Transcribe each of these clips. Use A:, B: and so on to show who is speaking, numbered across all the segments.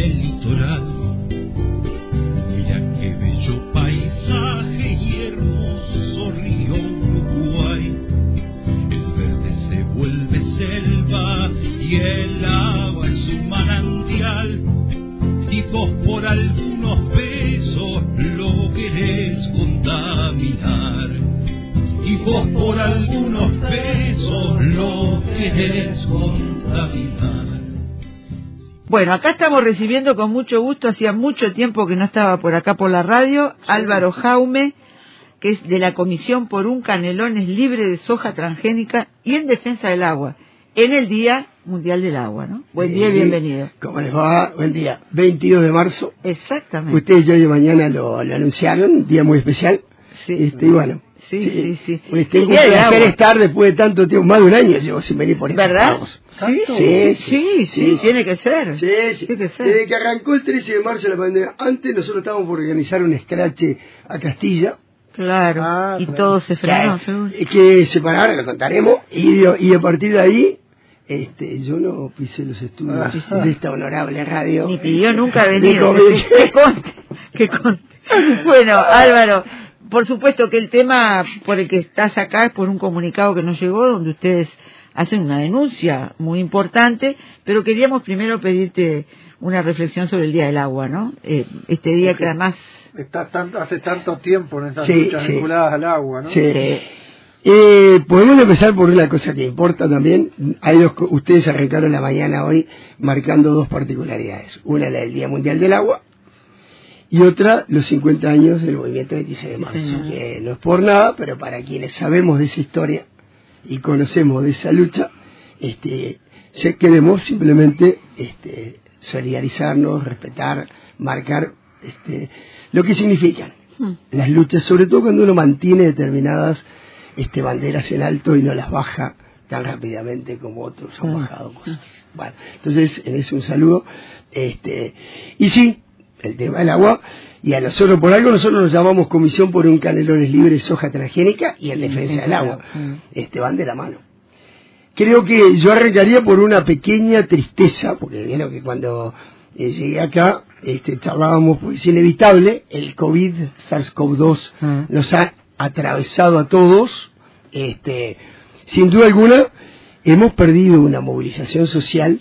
A: මෙහි තොරා
B: Bueno, acá estamos recibiendo con mucho gusto, hacía mucho tiempo que no estaba por acá por la radio, Álvaro Jaume, que es de la Comisión por un Canelones libre de soja transgénica y en defensa del agua, en el Día Mundial del Agua, ¿no? Buen día y bienvenido.
C: ¿Cómo les va? Buen día. 22 de marzo.
B: Exactamente.
C: Ustedes ya de mañana lo, lo anunciaron, un día muy especial.
B: Sí.
C: Este, y bueno.
B: Sí, sí, sí.
C: Pues tengo hacer
B: Agua.
C: estar después de tanto tiempo, más de un año llevo sin venir por
B: ¿Verdad? Sí,
C: Sí,
B: sí,
C: sí,
B: sí,
C: sí.
B: tiene que ser.
C: Sí, sí.
B: Tiene que ser.
C: Desde que arrancó el 13 de marzo la pandemia, antes nosotros estábamos por organizar un scratch a Castilla,
B: Claro.
D: Ah,
B: y
D: claro.
B: todo se frenó, seguro.
C: que separar, lo contaremos, y, y a partir de ahí, este, yo no pisé los estudios
B: Ah.
C: de esta honorable radio.
B: Ni pidió nunca
C: Ni
B: venir. Que conste, que conste. Bueno, Álvaro, por supuesto que el tema por el que estás acá es por un comunicado que nos llegó donde ustedes hacen una denuncia muy importante, pero queríamos primero pedirte una reflexión sobre el Día del Agua, ¿no? Eh, este día que además...
D: Está tan- hace tanto tiempo en estas
C: Sí,
D: luchas
C: sí.
D: vinculadas al agua, ¿no?
C: Sí.
B: eh,
C: podemos empezar por una cosa que importa también. Hay dos, co- ustedes arrancaron la mañana hoy marcando dos particularidades. Una la del Día Mundial del Agua y otra los 50 años del movimiento 26 de marzo.
B: señor.
C: que no es por nada, pero para quienes sabemos de esa historia y conocemos de esa lucha, este, queremos simplemente este, solidarizarnos, respetar, marcar este, lo que significan
B: hmm,
C: las luchas, sobre todo cuando uno mantiene determinadas este, banderas en alto y no las baja tan rápidamente como otros han bajado cosas. Bueno, entonces, en eso un saludo. Este, y sí, el tema del agua, y a nosotros por algo nosotros nos llamamos Comisión por un Canelones Libres Soja Transgénica y en defensa del agua.
B: Mm.
C: Este, van de la mano. Creo que yo arrancaría por una pequeña tristeza, porque vieron que cuando eh, llegué acá este, charlábamos, pues es inevitable, el COVID, SARS-CoV-2
B: Mm.
C: nos ha atravesado a todos, este, sin duda alguna hemos perdido una movilización social,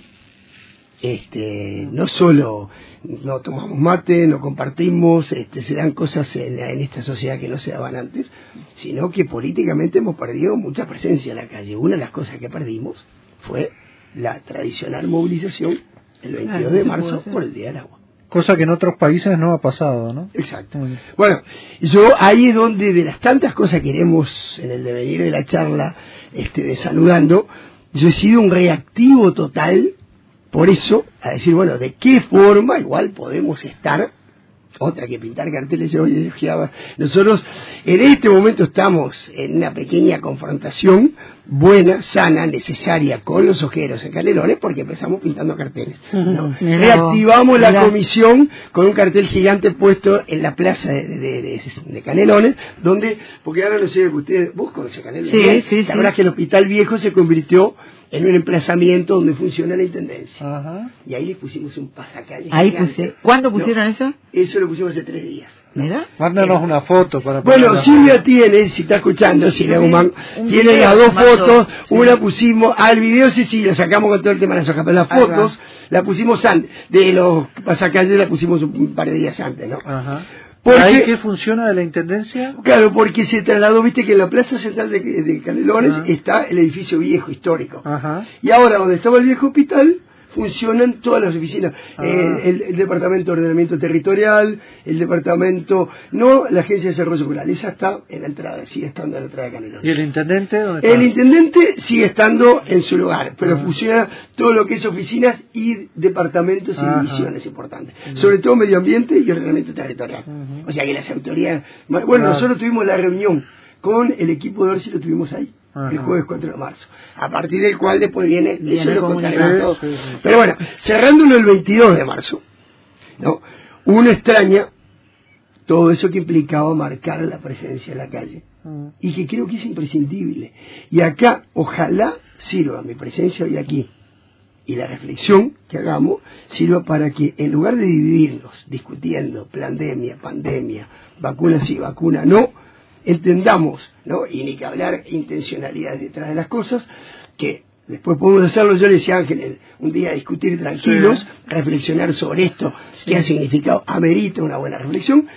C: este, no solo no tomamos mate, no compartimos, este, se dan cosas en, en esta sociedad que no se daban antes, sino que políticamente hemos perdido mucha presencia en la calle. Una de las cosas que perdimos fue la tradicional movilización el 22
B: Claro,
C: de
B: no
C: marzo por el Día del Agua.
D: Cosa que en otros países no ha pasado, ¿no?
C: Exacto. Bueno, yo ahí es donde de las tantas cosas que iremos en el devenir de la charla este, de saludando, yo he sido un reactivo total, por eso, a decir, bueno, ¿de qué forma igual podemos estar? Otra que pintar carteles, yo. Nosotros en este momento estamos en una pequeña confrontación buena, sana, necesaria con los ojeros en Canelones porque empezamos pintando carteles. ¿no?
B: Mirá
C: Reactivamos la comisión con un cartel gigante puesto en la plaza de, de- de- de Canelones, donde, porque ahora no sé, ustedes, vos conocés Canelones,
B: Sí,
C: bien?
B: sí,
C: la
B: sí.
C: verdad es que el Hospital Viejo se convirtió en un emplazamiento donde funciona la Intendencia.
D: Ajá.
C: Y ahí le pusimos un pasacalle
B: Ahí puse. ¿Cuándo
C: No,
B: pusieron eso?
C: Eso lo pusimos hace tres días.
B: ¿Mira?
D: Mándanos una foto para
C: Bueno. Silvia tiene, si está escuchando, Silvia Guzmán, tiene
B: video
C: las dos fotos,
B: sí.
C: una pusimos, al video sí, sí, la sacamos con todo el tema de las hojas, pero las fotos la pusimos antes, de los pasacalles la pusimos un par de días antes, ¿no?
D: Ajá.
C: Porque-
D: ¿Ahí qué funciona de la intendencia?
C: Claro, porque se trasladó, viste que en la plaza central de, de Canelones
D: Ah.
C: está el edificio viejo, histórico.
D: Ajá.
C: Y ahora, donde estaba el viejo hospital, funcionan todas las oficinas.
D: Ah.
C: Eh, el, el Departamento de Ordenamiento Territorial, el Departamento... No, la Agencia de Desarrollo Rural. Esa está en la entrada, sigue estando en la entrada de Canelones.
D: ¿Y el intendente dónde está?
C: El intendente sigue estando en su lugar, pero
D: Ah.
C: funciona todo lo que es oficinas y departamentos y divisiones importantes. Sobre todo medio ambiente y ordenamiento territorial. O sea que las autoridades... Bueno,
D: Claro.
C: nosotros tuvimos la reunión con el equipo de Orsi, lo tuvimos ahí.
D: Ajá.
C: El jueves 4 de marzo. A partir del cual después viene,
B: Viene
C: eso
B: el
C: lo contaremos
B: comunicado.
C: todo.
D: Sí, sí.
C: Pero bueno, cerrándolo el 22 de marzo, ¿no? uno extraña todo eso que implicaba marcar la presencia en la calle
D: Mm.
C: y que creo que es imprescindible. Y acá, ojalá sirva mi presencia hoy aquí y la reflexión que hagamos sirva para que en lugar de dividirnos discutiendo pandemia, pandemia, vacuna sí, vacuna no, entendamos, ¿no? Y ni que hablar intencionalidad detrás de las cosas, que después podemos hacerlo, yo le decía a Ángel, un día discutir tranquilos, reflexionar sobre esto, qué ha significado, amerita una buena reflexión,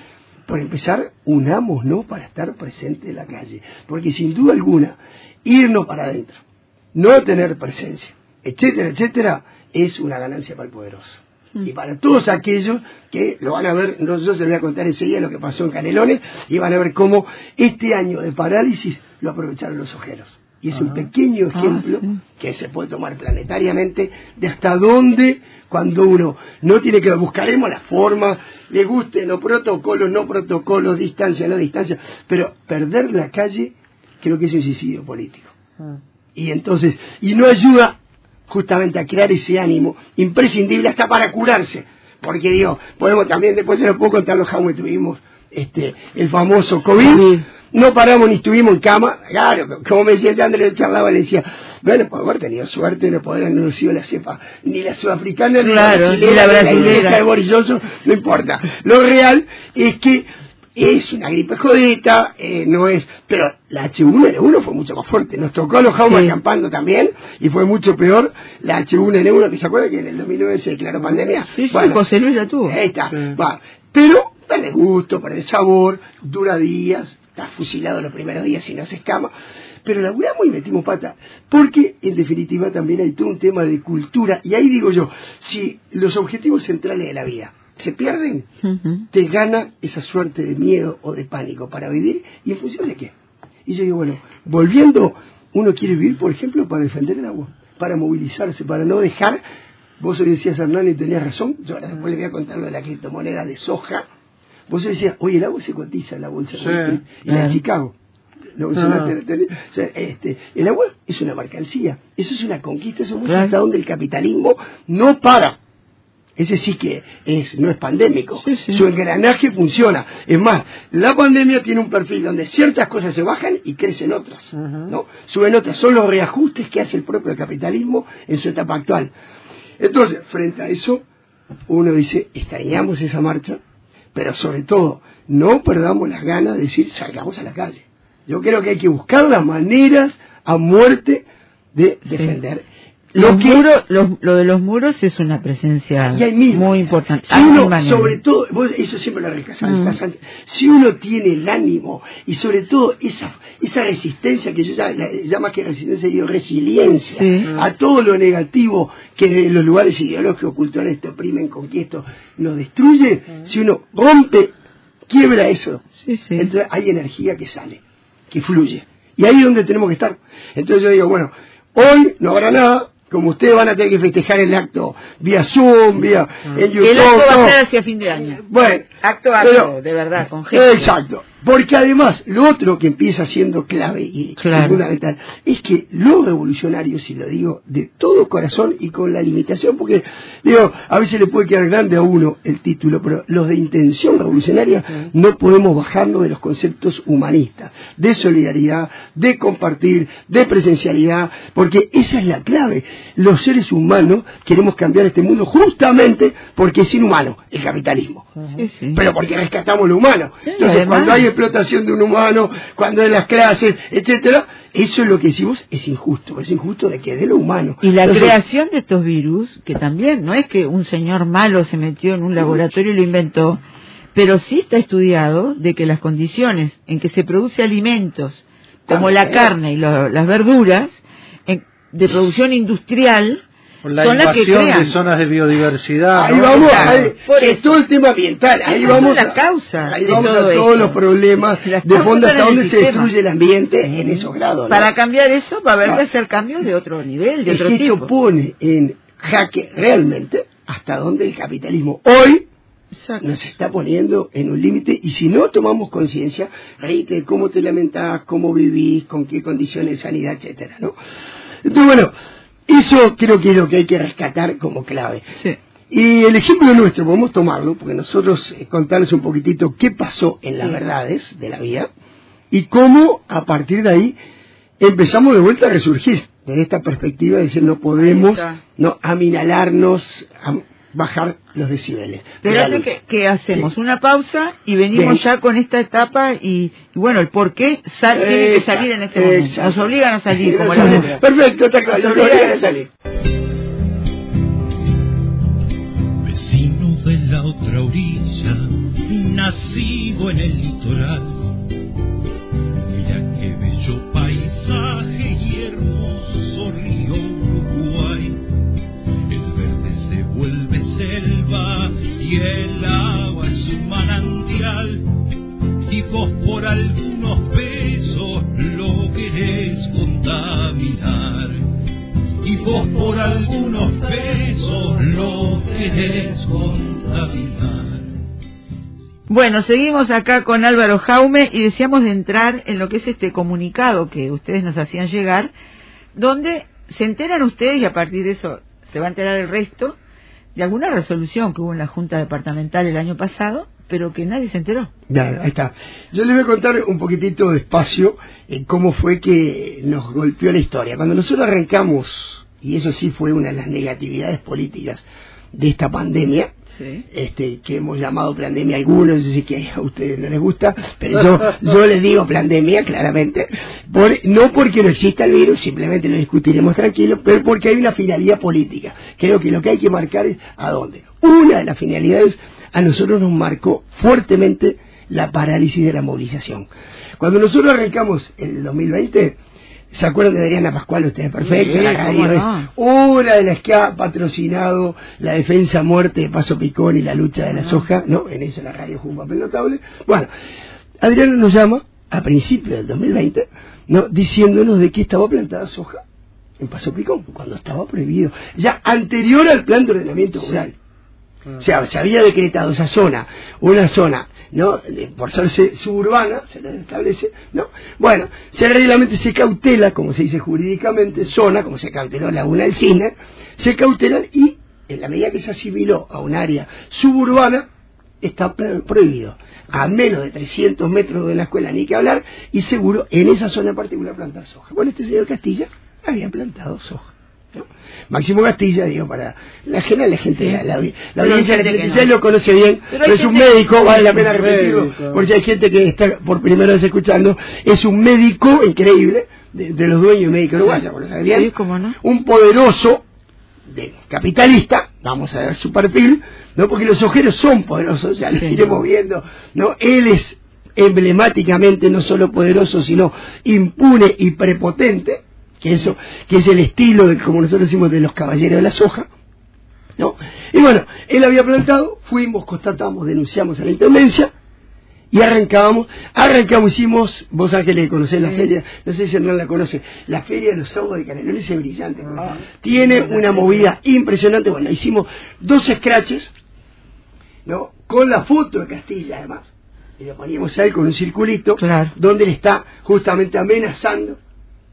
C: por empezar, unamos, ¿no? Para estar presente en la calle, porque sin duda alguna, irnos para adentro, no tener presencia, etcétera, etcétera, es una ganancia para el poderoso. Y para todos aquellos que lo van a ver, no, yo se voy a contar enseguida lo que pasó en Canelones, y van a ver cómo este año de parálisis lo aprovecharon los ojeros. Y es un
D: Ah.
C: pequeño
B: Ah,
C: ejemplo
B: sí.
C: que se puede tomar planetariamente de hasta dónde cuando uno no tiene que buscaremos la forma, le gusten los protocolos, no protocolos, distancia, no distancia, pero perder la calle creo que es un suicidio político.
D: Ah.
C: Y entonces, y no ayuda justamente a crear ese ánimo imprescindible hasta para curarse. Porque digo, podemos también, después se lo puedo contar los cómo tuvimos este, el famoso COVID. No paramos ni estuvimos en cama. Claro, como me decía Andrés charlaba, le decía, bueno, por haber tenido suerte, no no haber la cepa, ni la sudafricana,
B: Claro,
C: ni la brasileña, ni la
B: brasilera.
C: inglesa de Boris Johnson, no importa. Lo real es que es una gripe jodita, eh, no es, pero la H1N1 fue mucho más fuerte, nos tocó a los jaumas
B: Sí.
C: acampando también, y fue mucho peor la H1N1, que se acuerda que en el 2009 se declaró pandemia.
B: Sí, sí, José Luis la tuvo.
C: Ahí está,
D: Sí.
C: va. Pero pierde gusto, pierde sabor, dura días, está fusilado los primeros días y no se escama. Pero laburamos y metimos pata, porque en definitiva también hay todo un tema de cultura, y ahí digo yo, si los objetivos centrales de la vida se pierden, te gana esa suerte de miedo o de pánico para vivir, y en función de qué. Y yo digo, bueno, volviendo, uno quiere vivir, por ejemplo, para defender el agua, para movilizarse, para no dejar, vos hoy decías Hernán y tenías razón, yo ahora después le voy a contar lo de la criptomoneda de soja, vos decías, oye, el agua se cotiza en la bolsa de
D: Sí,
C: y la de. Chicago. ¿Lo mencionaste? O sea, este, el agua es una mercancía, eso es una conquista, eso muestra
B: Claro.
C: hasta donde el capitalismo no para. Ese sí que es, no es pandémico.
B: Sí, sí.
C: Su engranaje funciona. Es más, la pandemia tiene un perfil donde ciertas cosas se bajan y crecen otras. ¿no? Suben otras. Son los reajustes que hace el propio capitalismo en su etapa actual. Entonces, frente a eso, uno dice, extrañamos esa marcha, pero sobre todo, no perdamos las ganas de decir, salgamos a la calle. Yo creo que hay que buscar las maneras a muerte de defender.
B: Los
C: Lo que
B: muros, los- lo de los muros es una presencia muy importante.
C: Si uno, sobre todo, vos eso siempre lo recasas,
B: Mm.
C: si uno tiene el ánimo y sobre todo esa, esa resistencia que yo ya, la- ya más que resistencia digo resiliencia
B: Sí.
C: a todo lo negativo que los lugares ideológicos culturales te oprimen, con que esto nos destruye, si uno rompe, quiebra eso,
B: Sí, sí.
C: entonces hay energía que sale, que fluye. Y ahí es donde tenemos que estar. Entonces yo digo, bueno, hoy no habrá nada, como ustedes van a tener que festejar el acto vía Zoom, vía en YouTube.
B: el acto va a ser hacia fin de año.
C: Bueno,
B: Acto
C: pero-
B: acto, de verdad, con gente.
C: Exacto. Porque además, lo otro que empieza siendo clave y
B: Claro.
C: fundamental es que los revolucionarios, y lo digo de todo corazón y con la limitación, porque digo, a veces le puede quedar grande a uno el título, pero los de intención revolucionaria no podemos bajarnos de los conceptos humanistas, de solidaridad, de compartir, de presencialidad, porque esa es la clave. Los seres humanos queremos cambiar este mundo justamente porque es inhumano el capitalismo
B: Sí, sí.
C: pero porque rescatamos lo humano. Entonces, cuando hay explotación de un humano, cuando hay las clases, etcétera, eso es lo que decimos es injusto, es injusto de que de lo humano.
B: Y la
C: Entonces,
B: creación de estos virus, que también no es que un señor malo se metió en un laboratorio y lo inventó, pero sí está estudiado de que las condiciones en que se produce alimentos, como la carne y lo- las verduras, en- de producción industrial,
D: Con la
B: son las que
D: invasión de zonas de biodiversidad.
C: Ahí
D: ¿no?
C: vamos,
B: Claro,
C: ahí,
B: eso.
C: todo el tema ambiental, ahí vamos
B: son las
C: a,
B: causas
C: ahí
B: de
C: vamos
B: todo
C: a todos
B: esto.
C: los problemas
B: Las
C: de fondo hasta dónde se destruye el ambiente en esos grados. ¿no?
B: para cambiar eso va a haber que hacer cambios de otro nivel, de
C: es
B: otro
C: que esto
B: tipo.
C: pone en jaque realmente hasta dónde el capitalismo hoy
B: Exacto.
C: nos está poniendo en un límite y si no tomamos conciencia, reíte de cómo te lamentás, cómo vivís, con qué condiciones de sanidad, etcétera, ¿no? Entonces, bueno, eso creo que es lo que hay que rescatar como clave.
B: Sí.
C: Y el ejemplo nuestro, podemos tomarlo, porque nosotros eh, contarles un poquitito qué pasó en las
B: Sí.
C: verdades de la vida y cómo a partir de ahí empezamos de vuelta a resurgir. desde esta perspectiva de decir no podemos no aminalarnos, bajar los decibeles. luz.
B: que, que hacemos
C: Sí.
B: una pausa y venimos
C: Bien.
B: ya con esta etapa y, y bueno, el por qué sal- tiene que salir en este momento.
C: exacto.
B: Nos obligan a salir, como la.
C: Perfecto, está claro,
B: Nos obligan a
C: salir.
A: vecino de la otra orilla, nacido en el litoral. Algunos pesos lo querés contaminar y vos por algunos pesos lo querés contaminar.
B: Bueno, seguimos acá con Álvaro Jaume y deseamos de entrar en lo que es este comunicado que ustedes nos hacían llegar, donde se enteran ustedes y a partir de eso se va a enterar el resto de alguna resolución que hubo en la Junta Departamental el año pasado, pero que nadie se enteró.
C: Ahí está. Yo les voy a contar un poquitito despacio eh, cómo fue que nos golpeó la historia. Cuando nosotros arrancamos, y eso sí fue una de las negatividades políticas de esta pandemia,
B: Sí.
C: este, que hemos llamado pandemia algunos, yo sé que a ustedes no les gusta, pero yo, yo les digo pandemia claramente, por, no porque no exista el virus, simplemente lo discutiremos tranquilo, pero porque hay una finalidad política. Creo que lo que hay que marcar es a dónde. Una de las finalidades a nosotros nos marcó fuertemente la parálisis de la movilización. Cuando nosotros arrancamos el 2020, ¿se acuerdan de Adriana Pascual? Ustedes perfecto,
B: Sí,
C: la radio
B: no.
C: una de las que ha patrocinado la defensa a muerte de Paso Picón y la lucha de la soja, ¿no? En eso la radio jugó un papel notable. Bueno, Adriana nos llama a principios del 2020, ¿no? Diciéndonos de que estaba plantada soja en Paso Picón, cuando estaba prohibido, ya anterior al plan de ordenamiento rural. O sea, se había decretado esa zona, una zona, ¿no? Por ser se- suburbana, se le establece, ¿no? Bueno, se reglamento se cautela, como se dice jurídicamente, zona, como se cauteló Laguna del Cisne, se cautelan y en la medida que se asimiló a un área suburbana, está pro- prohibido. A menos de 300 metros de la escuela, ni que hablar, y seguro en esa zona en particular plantar soja. Bueno, este señor Castilla había plantado soja. ¿No? Máximo Castilla, digo, para la general la gente, la, la, audiencia
B: no.
C: lo conoce bien,
B: Pero
C: es un
B: que-
C: médico, vale la pena repetirlo,
D: médico.
C: por si hay gente que está por primera vez escuchando, es un médico increíble, de, de los dueños de bien,
B: Sí, cómo no.
C: un poderoso de capitalista, vamos a ver su perfil, ¿no? Porque los ojeros son poderosos, ya lo iremos viendo, ¿no? Él es emblemáticamente no solo poderoso, sino impune y prepotente, que eso, que es el estilo de, como nosotros decimos, de los caballeros de la soja, ¿no? Y bueno, él había plantado, fuimos, constatamos, denunciamos a la intendencia, y arrancábamos, arrancamos, hicimos, vos Ángeles conocés la
B: Sí.
C: feria, no sé si Hernán la conoce, la feria de los sábados de Canelones es brillante, porque tiene una movida impresionante, bueno, hicimos dos scratches, ¿no? Con la foto de Castilla además, y lo poníamos a él con un circulito,
B: Claro.
C: donde él está justamente amenazando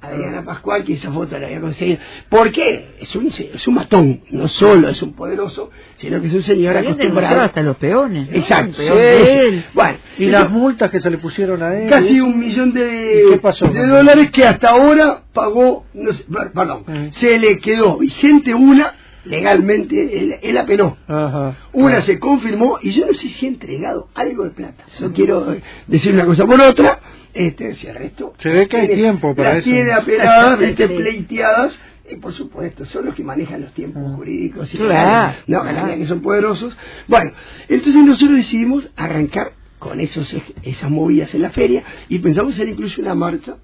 C: Adriana Pascual, que esa foto la había conseguido. ¿Por qué? Es un, es un matón, no solo es un poderoso, sino que es un señor acostumbrado.
B: hasta los peones. ¿no?
C: Exacto,
B: peón
C: sí,
B: de él.
C: Bueno,
D: Y
C: entonces-
D: las multas que se le pusieron a él.
C: casi un millón de,
D: ¿Y qué pasó
C: de dólares que hasta ahora pagó, no sé, per- perdón, se le quedó vigente una, legalmente, él, él apeló.
D: Ajá.
C: Una
D: Ah.
C: se confirmó y yo no sé si ha entregado algo de plata. No quiero eh, decir una cosa por otra. Este, si el resto.
D: Se ve que hay
C: tiene-
D: tiempo para
C: las
D: eso.
C: tiene apeladas, viste,
B: Sí.
C: pleiteadas. Y por supuesto, son los que manejan los tiempos
D: Ah.
C: jurídicos y
B: Claro,
C: no,
B: claro.
C: la que son poderosos. Bueno, entonces nosotros decidimos arrancar con esos esas movidas en la feria y pensamos hacer incluso una marcha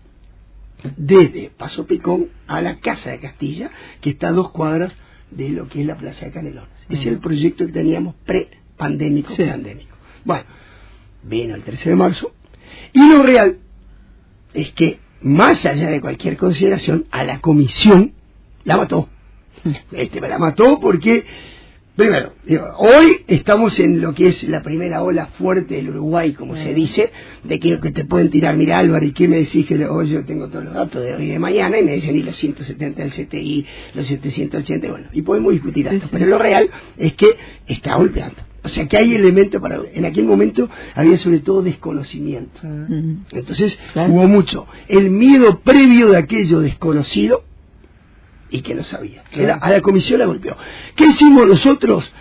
C: desde Paso Picón a la Casa de Castilla, que está a dos cuadras de lo que es la Plaza de Canelones. Ese es el proyecto que teníamos pre-pandémico,
B: Sí.
C: pandémico. Bueno, vino el 13 de marzo, y lo real es que, más allá de cualquier consideración, a la comisión la mató. Este, la mató porque, primero, digo, hoy estamos en lo que es la primera ola fuerte del Uruguay, como se dice, de que, que te pueden tirar, mira Álvaro, ¿y qué me decís que hoy yo tengo todos los datos de hoy y de mañana? Y me dicen, y los 170 del CTI, los 780, bueno, y podemos discutir esto, pero lo real es que está golpeando. O sea que hay elementos para... En aquel momento había sobre todo desconocimiento. Entonces
B: Claro.
C: hubo mucho. El miedo previo de aquello desconocido y que no sabía. a la comisión la golpeó. ¿Qué hicimos nosotros?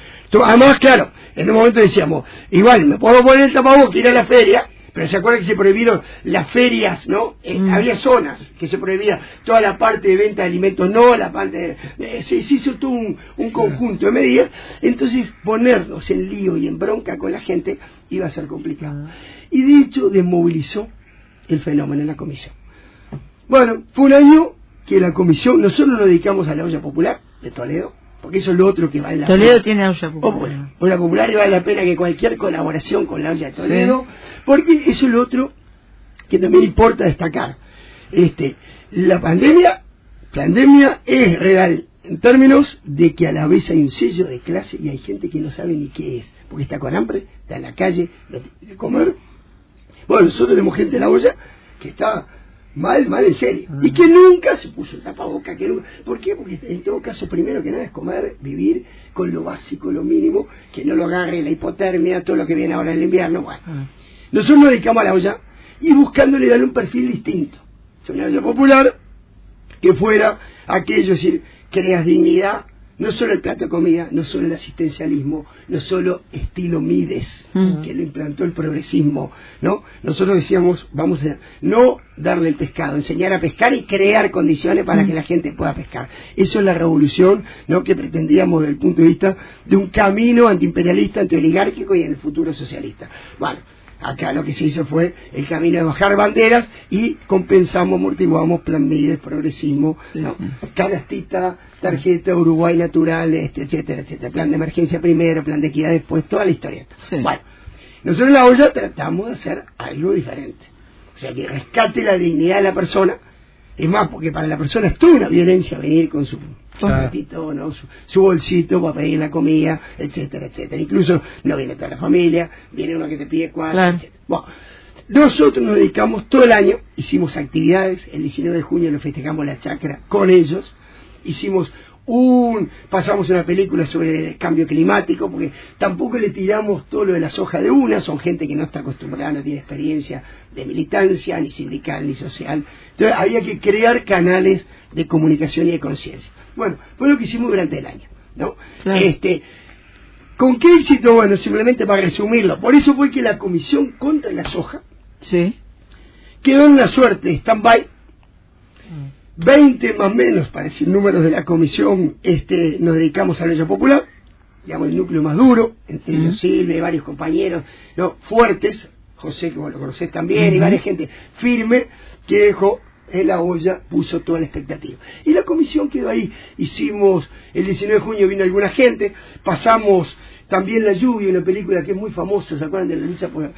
C: Además, claro, en un momento decíamos, igual, me puedo poner el tapabocas, ir a la feria, pero se acuerdan que se prohibieron las ferias, ¿no? Eh, mm. Había zonas que se prohibía toda la parte de venta de alimentos, no la parte de, se, hizo todo un, conjunto de medidas, entonces ponernos en lío y en bronca con la gente iba a ser complicado. Ah. Y de hecho desmovilizó el fenómeno en la comisión. Bueno, fue un año que la comisión, nosotros nos dedicamos a la olla popular de Toledo, porque eso es lo otro que vale la
B: Toledo tiene olla popular.
C: Olla popular y vale la pena que cualquier colaboración con la olla de Toledo, porque eso es lo otro que también importa destacar. Este, la pandemia, pandemia es real en términos de que a la vez hay un sello de clase y hay gente que no sabe ni qué es, porque está con hambre, está en la calle, no tiene que comer. Bueno, nosotros tenemos gente en la olla que está mal, mal en serio. Y que nunca se puso el tapaboca, que nunca... ¿Por qué? Porque en todo caso, primero que nada es comer, vivir con lo básico, lo mínimo, que no lo agarre la hipotermia, todo lo que viene ahora en el invierno. Bueno, nosotros nos dedicamos a la olla y buscándole darle un perfil distinto. Una olla popular que fuera aquello, es decir, creas dignidad, no solo el plato de comida, no solo el asistencialismo, no solo estilo Mides, mm. que lo implantó el progresismo, ¿no? Nosotros decíamos, vamos a no darle el pescado, enseñar a pescar y crear condiciones para mm. que la gente pueda pescar. Eso es la revolución, ¿no? Que pretendíamos desde el punto de vista de un camino antiimperialista, antioligárquico y en el futuro socialista. Bueno, Acá lo que se hizo fue el camino de bajar banderas y compensamos, amortiguamos plan Mides, progresismo, canastita, tarjeta Uruguay natural, este, etcétera, etcétera. Plan de emergencia primero, plan de equidad después, toda la historia. Bueno, nosotros en la olla tratamos de hacer algo diferente. O sea, que rescate la dignidad de la persona. Es más, porque para la persona es toda una violencia venir con su ¿no? Su, bolsito para pedir la comida, etcétera, etcétera. Incluso no viene toda la familia, viene uno que te pide cuatro, etcétera. Bueno, nosotros nos dedicamos todo el año, hicimos actividades, el 19 de junio nos festejamos la chacra con ellos, hicimos un, pasamos una película sobre el cambio climático, porque tampoco le tiramos todo lo de la soja de una, son gente que no está acostumbrada, no tiene experiencia de militancia, ni sindical, ni social. Entonces había que crear canales de comunicación y de conciencia. Bueno, fue lo que hicimos durante el año, ¿no? Este, ¿Con qué éxito? Bueno, simplemente para resumirlo. Por eso fue que la comisión contra la soja
B: sí.
C: quedó en una suerte de stand-by. 20 más menos, para decir números de la comisión, este, nos dedicamos a la ley popular, digamos el núcleo más duro, entre ellos Silvia y varios compañeros, ¿no? fuertes, José, que vos lo conocés también, y varias gente firme, que dejó en la olla puso toda la expectativa. Y la comisión quedó ahí. Hicimos, el 19 de junio vino alguna gente, pasamos también La Lluvia, una película que es muy famosa, ¿se acuerdan de la lucha por,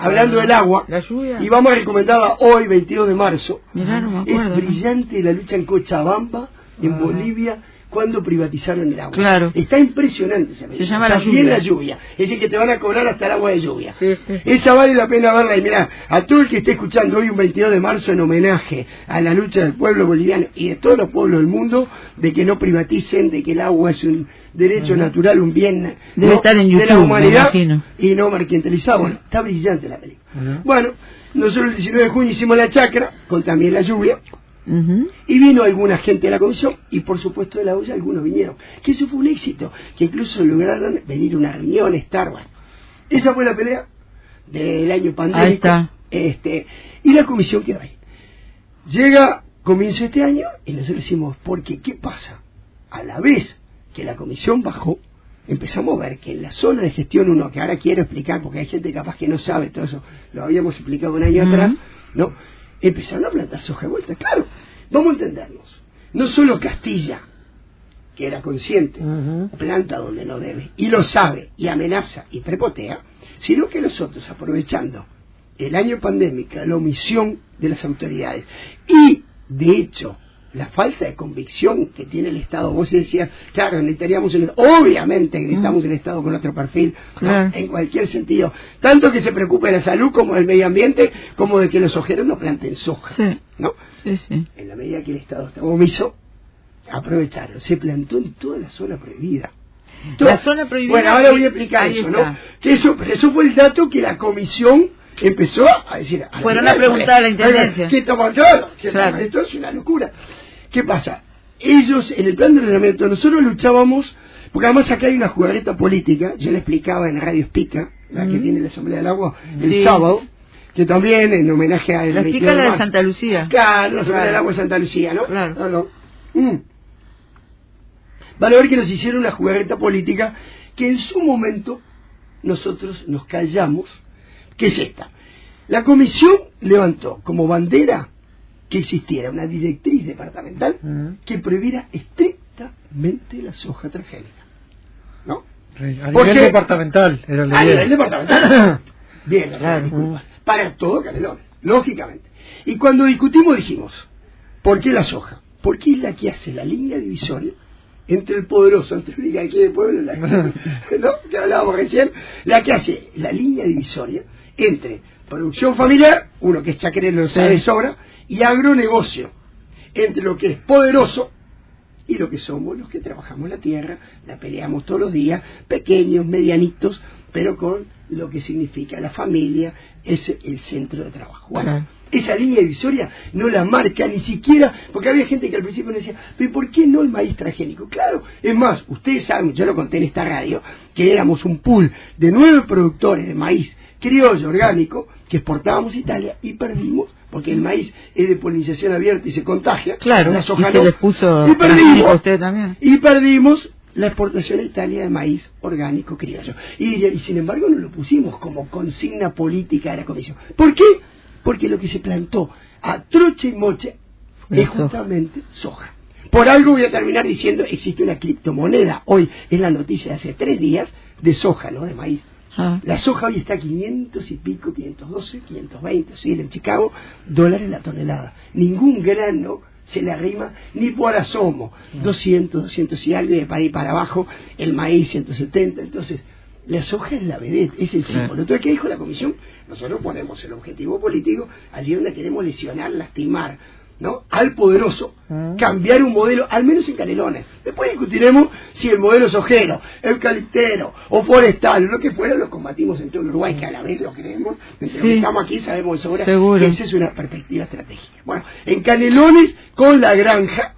C: hablando del agua?
B: La lluvia.
C: Y vamos a recomendarla hoy, 22 de marzo. es brillante la lucha en Cochabamba, en ah. Bolivia, cuando privatizaron el agua.
B: Claro.
C: Está impresionante esa
B: Se llama la lluvia.
C: la lluvia. Es decir, que te van a cobrar hasta el agua de lluvia. Esa vale la pena verla. Y mira, a todo el que esté escuchando hoy un 22 de marzo en homenaje a la lucha del pueblo boliviano y de todos los pueblos del mundo, de que no privaticen, de que el agua es un derecho natural, un bien
B: de
C: la humanidad y no mercantilizado. Bueno, está brillante la película. Bueno, nosotros el 19 de junio hicimos la chacra, con también la lluvia, y vino alguna gente de la comisión y por supuesto de la olla algunos vinieron. Que eso fue un éxito, que incluso lograron venir a una reunión, estar, bueno. Esa fue la pelea del año pandémico. Este, y la comisión quedó ahí. Llega comienzo este año y nosotros decimos, porque ¿qué pasa? A la vez que la comisión bajó, empezamos a ver que en la zona de gestión uno, que ahora quiero explicar porque hay gente capaz que no sabe todo eso, lo habíamos explicado un año atrás, ¿no? empezaron a plantar soja de vuelta. Claro, vamos a entendernos. No solo Castilla, que era consciente, planta donde no debe, y lo sabe, y amenaza, y prepotea, sino que nosotros, aprovechando el año pandémico, la omisión de las autoridades, y de hecho, la falta de convicción que tiene el Estado. Vos decías, claro, necesitaríamos el Obviamente necesitamos el Estado con otro perfil, en cualquier sentido. Tanto que se preocupe de la salud como del medio ambiente, como de que los ojeros no planten soja. ¿no? En la medida que el Estado está omiso, aprovecharon. Se plantó en toda la zona prohibida.
B: la zona prohibida.
C: Bueno, ahora voy a explicar eso, ¿no? Que eso, eso fue el dato que la comisión empezó a decir.
B: Fueron a preguntar a la intendencia.
C: ¿Qué está claro, Esto es una locura. ¿Qué pasa? ellos, en el plan de ordenamiento, nosotros luchábamos, porque además acá hay una jugareta política, yo le explicaba en la radio Espica, la que tiene la Asamblea del Agua, el
B: Sí.
C: sábado, que también en homenaje a...
B: La explica la de Santa Lucía.
C: Claro, la Asamblea
B: Claro.
C: del Agua de Santa Lucía, ¿no?
B: Claro.
C: No, no. Mm. Van a ver que nos hicieron una jugareta política que en su momento nosotros nos callamos, que es esta. La comisión levantó como bandera que existiera una directriz departamental que prohibiera estrictamente la soja transgénica. ¿No?
D: A
C: ¿Por
D: nivel departamental era la
C: A nivel departamental. Bien,
B: Claro.
C: disculpas. Para todo Canelón, lógicamente. Y cuando discutimos dijimos, ¿por qué la soja? Porque es la que hace la línea divisoria entre el poderoso, entre el aquí del pueblo, la, ¿no? que hablábamos recién, la que hace la línea divisoria entre producción familiar, uno que es chaquerero lo sabe de sobra, y agronegocio, entre lo que es poderoso y lo que somos los que trabajamos la tierra, la peleamos todos los días, pequeños, medianitos, pero con lo que significa la familia, es el centro de trabajo. Bueno, esa línea divisoria no la marca ni siquiera, porque había gente que al principio me decía, pero ¿por qué no el maíz transgénico? Claro, es más, ustedes saben, yo lo conté en esta radio, que éramos un pool de nueve productores de maíz criollo orgánico que exportábamos a Italia y perdimos, porque el maíz es de polinización abierta y se contagia,
B: Claro,
C: la
B: y
C: soja
B: se
C: no.
B: les puso
C: y perdimos,
B: a usted también.
C: y perdimos la exportación a Italia de maíz orgánico criollo. Y, y sin embargo no lo pusimos como consigna política de la comisión. ¿Por qué? Porque lo que se plantó a troche y moche es justamente soja. Por algo voy a terminar diciendo, existe una criptomoneda, hoy es la noticia de hace tres días, de soja, no de maíz.
B: Ah,
C: La soja hoy está a 500 y pico, 512, 520, sí, en Chicago, dólares la tonelada. Ningún grano se le arrima ni por asomo. 200, 200 y algo, de para ahí para abajo, el maíz 170. Entonces, la soja es la vedette, es el símbolo. Entonces, ¿qué dijo la comisión? Nosotros ponemos el objetivo político allí donde queremos lesionar, lastimar, ¿no? Al poderoso,
D: Ah.
C: cambiar un modelo, al menos en Canelones. Después discutiremos si el modelo sojero, eucaliptero o forestal, lo que fuera, lo combatimos en todo el Uruguay, que a la vez lo creemos. Mientras
B: Sí.
C: que estamos aquí sabemos de sobra
B: Seguro.
C: que esa es una perspectiva estratégica. Bueno, en Canelones, con la granja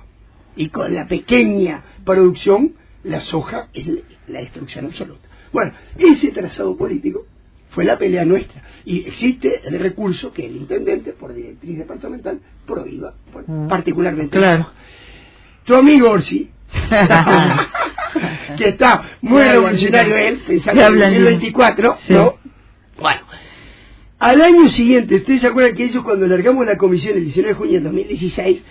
C: y con la pequeña producción, la soja es la destrucción absoluta. Bueno, ese trazado político fue la pelea nuestra. Y existe el recurso que el intendente, por directriz departamental, prohíba, por-
D: Mm.
C: particularmente la
B: Claro.
C: Tu amigo Orsi, que está muy revolucionario él, pensando en
B: hablan,
C: 2024,
B: sí.
C: ¿no? Bueno, al año siguiente, ¿ustedes se acuerdan que ellos cuando largamos la comisión el 19 de junio de 2016,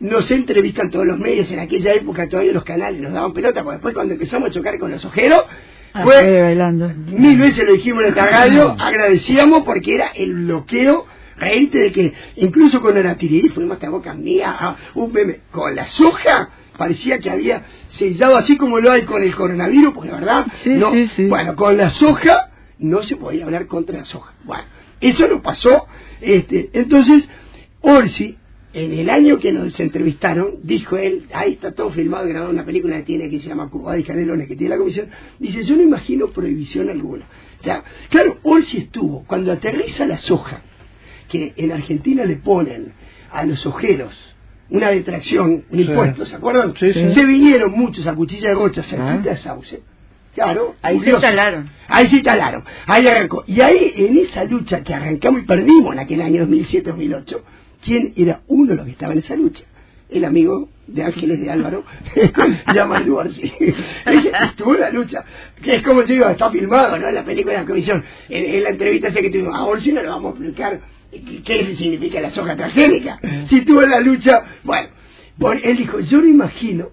C: nos entrevistan todos los medios, en aquella época todavía los canales nos daban pelota, porque después cuando empezamos a chocar con los ojeros,
B: ah,
C: fue
B: fue bailando.
C: mil veces lo dijimos en esta radio, agradecíamos porque era el bloqueo, reíte de que incluso con Aratirí fuimos hasta boca mía a un meme, con la soja parecía que había sellado así como lo hay con el coronavirus, porque de verdad,
B: Sí,
C: no,
B: sí, sí.
C: bueno, con la soja no se podía hablar contra la soja. Bueno, eso nos pasó, este, entonces Orsi en el año que nos entrevistaron, dijo él, ahí está todo filmado y grabado una película que tiene que se llama Cuba y Canelones, que tiene la comisión, dice, yo no imagino prohibición alguna. O sea, claro, Orsi estuvo, cuando aterriza la soja, que en Argentina le ponen a los ojeros una detracción, un
D: Sí.
C: impuesto, ¿se acuerdan?
D: Sí, sí.
C: Se vinieron muchos a cuchilla de gocha, cerquita
B: Ah.
C: de Sauce. Claro,
B: Ahí se
C: curioso.
B: instalaron.
C: Ahí se instalaron, ahí arrancó. Y ahí, en esa lucha que arrancamos y perdimos en aquel año 2007-2008, ¿quién era uno de los que estaba en esa lucha? El amigo de Ángeles de Álvaro, llama. Ese estuvo en la lucha. Es como yo digo, está filmado, ¿no? En la película de la comisión. En, la entrevista esa que tuvimos, a Orsi no le vamos a explicar qué, significa la soja transgénica. Si estuvo en la lucha, bueno, él dijo, yo no imagino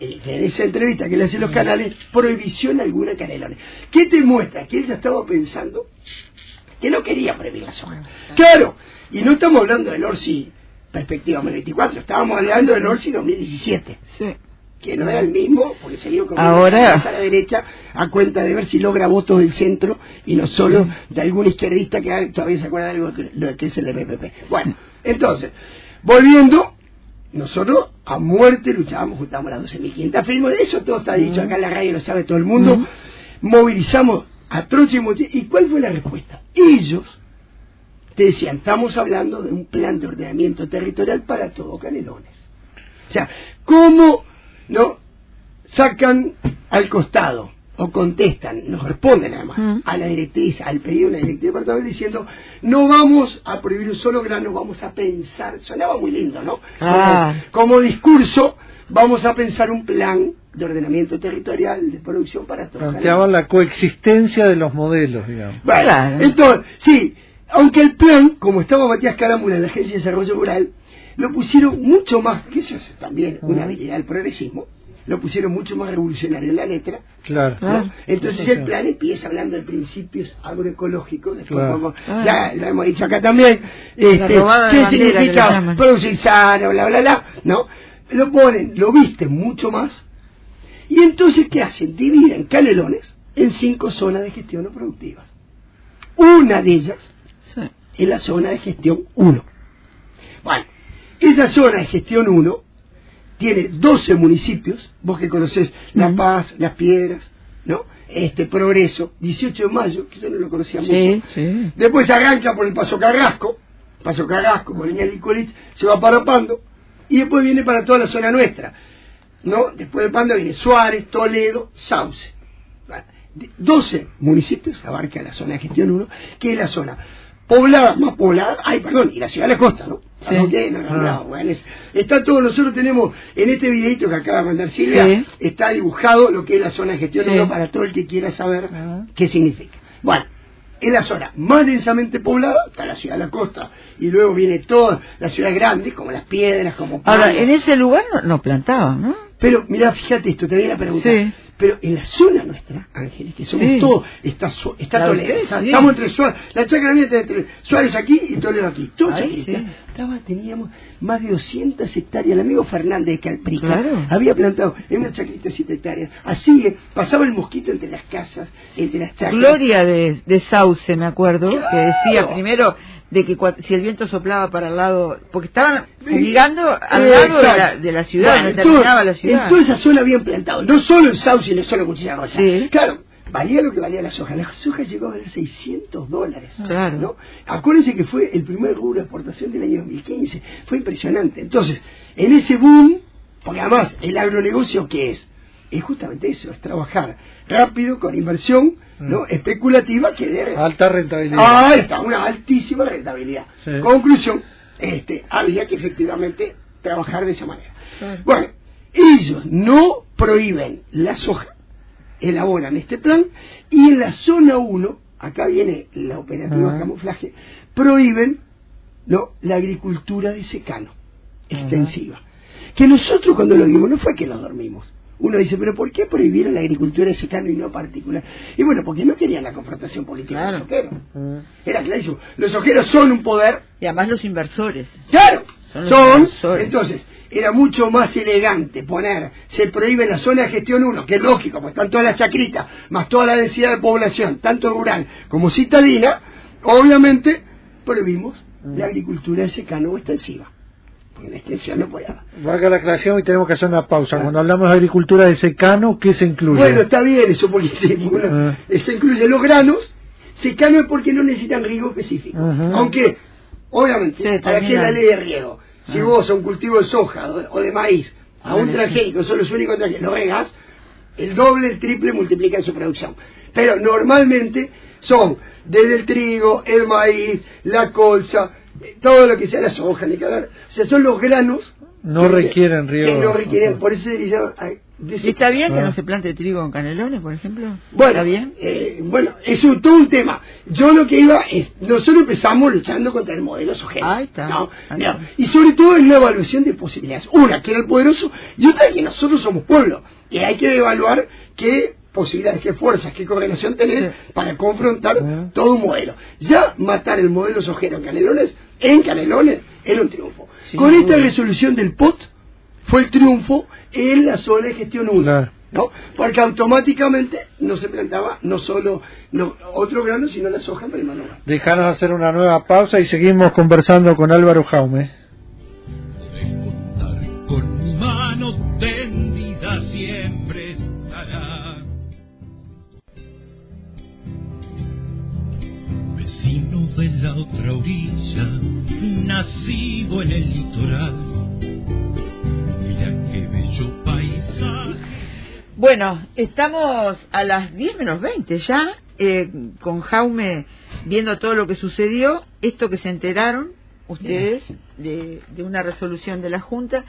C: eh, en esa entrevista que le hacen los canales, prohibición alguna en Canelones. ¿Qué te muestra? Que él ya estaba pensando que no quería prohibir la soja. Claro, y no estamos hablando del Orsi perspectiva 2024, estábamos hablando del Orsi 2017,
B: Sí.
C: que no era el mismo, porque se dio como
B: Ahora-
C: a la derecha a cuenta de ver si logra votos del centro y no solo de algún izquierdista que todavía se acuerda de algo que, lo que es el MPP. Bueno, entonces, volviendo, nosotros a muerte luchábamos, juntamos las 12.500 firmas, de eso todo está dicho, acá en la radio lo sabe todo el mundo,
B: Ujú.
C: movilizamos a troche y moche. ¿Y cuál fue la respuesta? Ellos te decían, estamos hablando de un plan de ordenamiento territorial para todo Canelones. O sea, ¿cómo no sacan al costado o contestan, nos responden además a la directriz, al pedido de la directriz departamental diciendo no vamos a prohibir un solo grano, vamos a pensar, sonaba muy lindo, ¿no?
B: Ah.
C: Como, como discurso, vamos a pensar un plan de ordenamiento territorial de producción para todos.
D: Planteaban la coexistencia de los modelos, digamos.
C: Bueno,
B: Claro.
C: entonces, sí, aunque el plan, como estaba Matías Carámbula en la Agencia de Desarrollo Rural, lo pusieron mucho más, que eso es también una habilidad del progresismo, lo pusieron mucho más revolucionario en la letra,
D: Claro.
C: ¿no?
B: Claro.
C: Entonces el plan empieza hablando de principios agroecológicos, después
D: Claro.
C: vamos-
B: Claro.
C: ya lo hemos dicho acá también, este, qué significa producir sano, bla, bla, bla, ¿no? Lo ponen, lo visten mucho más, y entonces, ¿qué hacen? Dividen canelones en cinco zonas de gestión no productivas. Una de ellas
B: Sí.
C: es la zona de gestión 1. Bueno, esa zona de gestión 1 tiene 12 municipios, vos que conocés La. Paz, Las Piedras, ¿no? Este Progreso, 18 de mayo, que yo no lo conocía
B: Sí,
C: mucho.
B: sí.
C: Después arranca por el Paso Carrasco, Paso Carrasco, Molina Licolich, se va para Pando, y después viene para toda la zona nuestra. ¿No? Después de Pando viene Suárez, Toledo, Sauce. Bueno, de- 12 municipios abarca la zona de gestión 1, que es la zona poblada, más poblada, ay, perdón, y la ciudad de la costa, ¿no?
B: Sí.
C: Que no he nombrado,
D: Ah.
C: bueno, es- está todo, nosotros tenemos, en este videito que acaba de mandar Silvia,
B: Sí.
C: está dibujado lo que es la zona de gestión
B: Sí.
C: 1 para todo el que quiera saber
D: Ah.
C: qué significa. Bueno, es la zona más densamente poblada, está la ciudad de la costa, y luego viene todas las ciudades grandes, como Las Piedras, como
B: Ahora, en ese lugar no, no plantaban, ¿no?
C: Pero, mira, fíjate esto, te voy a preguntar.
B: Sí.
C: Pero en la zona nuestra, Ángeles, que somos
B: Sí.
C: todos, está, está Toledo,
B: sí.
C: estamos entre Suárez, la chacra mía está entre Suárez aquí y Toledo aquí, todos
B: Ahí
C: aquí. estaba- teníamos más de 200 hectáreas, el amigo Fernández de Calprica
B: Claro.
C: había plantado en una chacrita 7 hectáreas, así eh, pasaba el mosquito entre las casas, entre las chacras.
B: Gloria de, de Sauce, me acuerdo, que decía primero de que si el viento soplaba para el lado, porque estaban
C: Sí.
B: fumigando al
C: Eh,
B: lado de la, de la ciudad,
C: Bueno, todo-
B: terminaba la ciudad.
C: En toda esa zona habían plantado, no solo en Sauce, no solo Cuchilla Rosa.
B: Sí.
C: Claro, valía lo que valía la soja. La soja llegó a valer 600 dólares.
B: Claro.
C: ¿no? Acuérdense que fue el primer rubro de exportación del año 2015. Fue impresionante. Entonces, en ese boom, porque además, el agronegocio, ¿qué es? Es justamente eso, es trabajar rápido, con inversión, ¿no?
D: Mm.
C: Especulativa, que de
D: Alta rentabilidad.
C: Ah, está, una altísima rentabilidad.
D: Sí.
C: Conclusión, este, había que efectivamente trabajar de esa manera.
B: Claro.
C: Bueno, ellos no prohíben la soja, elaboran este plan, y en la zona 1, acá viene la operativa
D: Ajá.
C: camuflaje, prohíben ¿no? la agricultura de secano, extensiva. Que nosotros cuando lo vimos no fue que nos dormimos. Uno dice, pero ¿por qué prohibieron la agricultura de secano y no particular? Y bueno, porque no querían la confrontación política
B: Claro.
C: de los ojeros. Era clarísimo. Los ojeros son un poder
B: Y además los inversores.
C: Claro,
B: Son inversores.
C: entonces, era mucho más elegante poner, se prohíbe en la zona de gestión 1, que es lógico, pues están todas las chacritas, más toda la densidad de población, tanto rural como citadina, obviamente prohibimos la agricultura de secano o extensiva, porque la extensión no podía.
D: Valga la aclaración y tenemos que hacer una pausa. Cuando hablamos de agricultura de secano, ¿qué se incluye?
C: Bueno, está bien eso, porque se, bueno,
D: Ah.
C: se incluye los granos, secano es porque no necesitan riego específico, aunque, obviamente,
B: Sí,
C: para que la ley de riego, si
B: Ah.
C: vos a un cultivo de soja o de, maíz, a un transgénico, solo su único transgénico, lo regas, el doble, el triple multiplica su producción. Pero normalmente son desde el trigo, el maíz, la colza, todo lo que sea la soja, ni cagar. O sea, son los granos
D: No
C: que-
D: requieren riego.
C: Que no requieren,
D: Ajá.
C: por eso de
B: ¿Y está bien que
D: Ah.
B: no se plante trigo en canelones, por ejemplo?
C: Bueno,
B: ¿Está bien?
C: eh, bueno, es un- todo un tema. Yo lo que iba es, nosotros empezamos luchando contra el modelo sojero.
B: Ahí está.
C: ¿no?
B: Ahí
C: Mira,
B: está.
C: y sobre todo en la evaluación de posibilidades. Una, que era el poderoso, y otra, que nosotros somos pueblo. Y hay que evaluar qué posibilidades, qué fuerzas, qué correlación tener
B: Sí.
C: para confrontar
D: Ah.
C: todo un modelo. Ya matar el modelo sojero en Canelones, en Canelones, era un triunfo.
B: Sí,
C: Con esta resolución del POT, fue el triunfo en la zona de gestión 1.
D: Claro.
C: ¿no? Porque automáticamente no se plantaba no solo no, otro grano, sino la soja en primer lugar.
D: Dejanos hacer una nueva pausa y seguimos conversando con Álvaro Jaume.
A: Podés contar con mi mano tendida siempre estará. Vecino de la otra orilla, nacido en el litoral.
B: Bueno, estamos a las 10 menos 20 ya, eh, con Jaume viendo todo lo que sucedió, esto que se enteraron ustedes de, de una resolución de la Junta,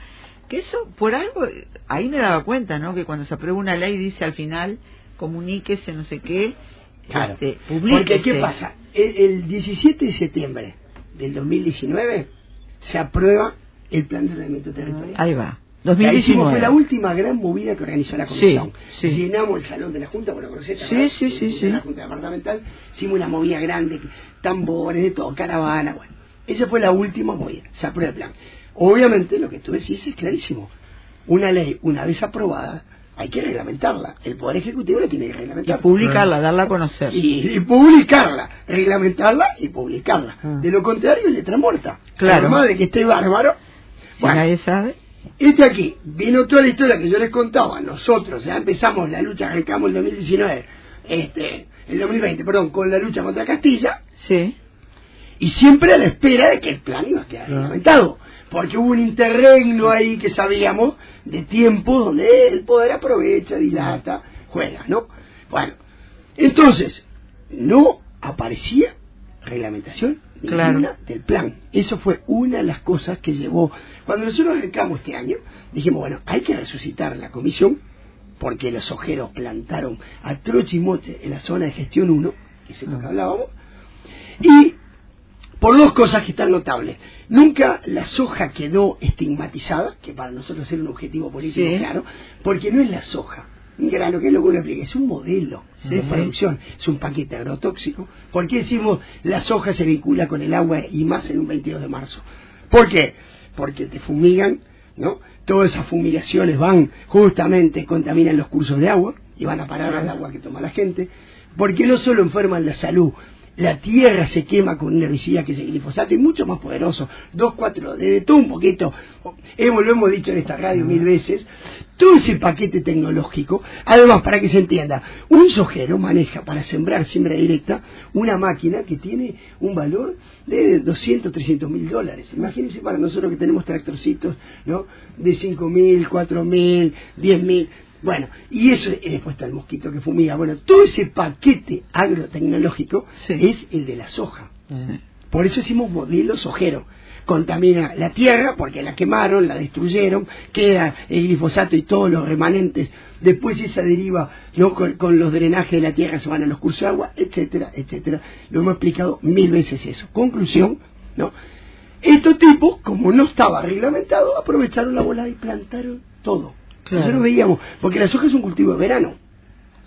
B: que eso por algo, ahí me daba cuenta, ¿no? Que cuando se aprueba una ley dice al final, comuníquese, no sé qué,
C: Claro.
B: este,
C: Porque,
B: publíquese.
C: ¿qué pasa? El, el 17 de septiembre del 2019 se aprueba el plan de ordenamiento territorial.
B: Ahí va.
C: Que ahí hicimos,
B: 2019.
C: fue la última gran movida que organizó la comisión.
B: Sí, sí.
C: Llenamos el salón de la Junta, por la conocés,
B: Sí, sí, sí, sí.
C: La Junta Departamental, hicimos una movida grande, tambores, de todo, caravana, bueno. Esa fue la última movida, se aprueba el plan. Obviamente lo que tú decís es clarísimo. Una ley, una vez aprobada, hay que reglamentarla. El Poder Ejecutivo la tiene que
B: Y
C: reglamentar.
B: publicarla, darla a conocer.
C: Y, y publicarla, reglamentarla y publicarla.
B: Ah.
C: De lo contrario, letra muerta.
B: Claro.
C: Por más de que esté bárbaro.
B: Si
C: Bueno,
B: nadie sabe.
C: este aquí, vino toda la historia que yo les contaba. Nosotros ya empezamos la lucha, arrancamos el 2019, este, el 2020, perdón, con la lucha contra Castilla,
B: Sí.
C: y siempre a la espera de que el plan iba a quedar
D: Claro.
C: reglamentado. Porque hubo un interregno ahí que sabíamos de tiempo donde el poder aprovecha, dilata, juega, ¿no? Bueno, entonces, no aparecía reglamentación
B: Claro.
C: ninguna del plan. Eso fue una de las cosas que llevó. Cuando nosotros arrancamos este año, dijimos, bueno, hay que resucitar la comisión, porque los ojeros plantaron a moche en la zona de gestión 1, que es lo que hablábamos, y por dos cosas que están notables. Nunca la soja quedó estigmatizada, que para nosotros era un objetivo político
B: Sí.
C: claro, porque no es la soja. Un grano, que es lo que uno explica, es un modelo
B: Sí,
C: de
B: sí.
C: producción, es un paquete agrotóxico. ¿Por qué decimos la soja se vincula con el agua y más en un 22 de marzo? ¿Por qué? Porque te fumigan, ¿no? Todas esas fumigaciones van justamente, contaminan los cursos de agua y van a parar al agua que toma la gente, porque no solo enferman la salud, la tierra se quema con un herbicida que es el glifosato y mucho más poderoso, dos, cuatro, de todo un poquito, hemos, lo hemos dicho en esta radio mil veces, todo ese paquete tecnológico, además para que se entienda, un sojero maneja para sembrar siembra directa una máquina que tiene un valor de 200, 300 mil dólares. Imagínense para nosotros que tenemos tractorcitos, ¿no? De 5 mil, 4 mil, 10 mil. Bueno, y eso, y después está el mosquito que fumiga. Bueno, todo ese paquete agrotecnológico
B: Sí.
C: es el de la soja. Por eso hicimos modelo sojero. Contamina la tierra porque la quemaron, la destruyeron, queda el glifosato y todos los remanentes. Después esa deriva ¿no? con, con los drenajes de la tierra se van a los cursos de agua, etcétera, etcétera. Lo hemos explicado mil veces eso. Conclusión, ¿no? Estos tipos, como no estaba reglamentado, aprovecharon la bola y plantaron todo.
B: Claro.
C: Nosotros veíamos, porque la soja es un cultivo de verano.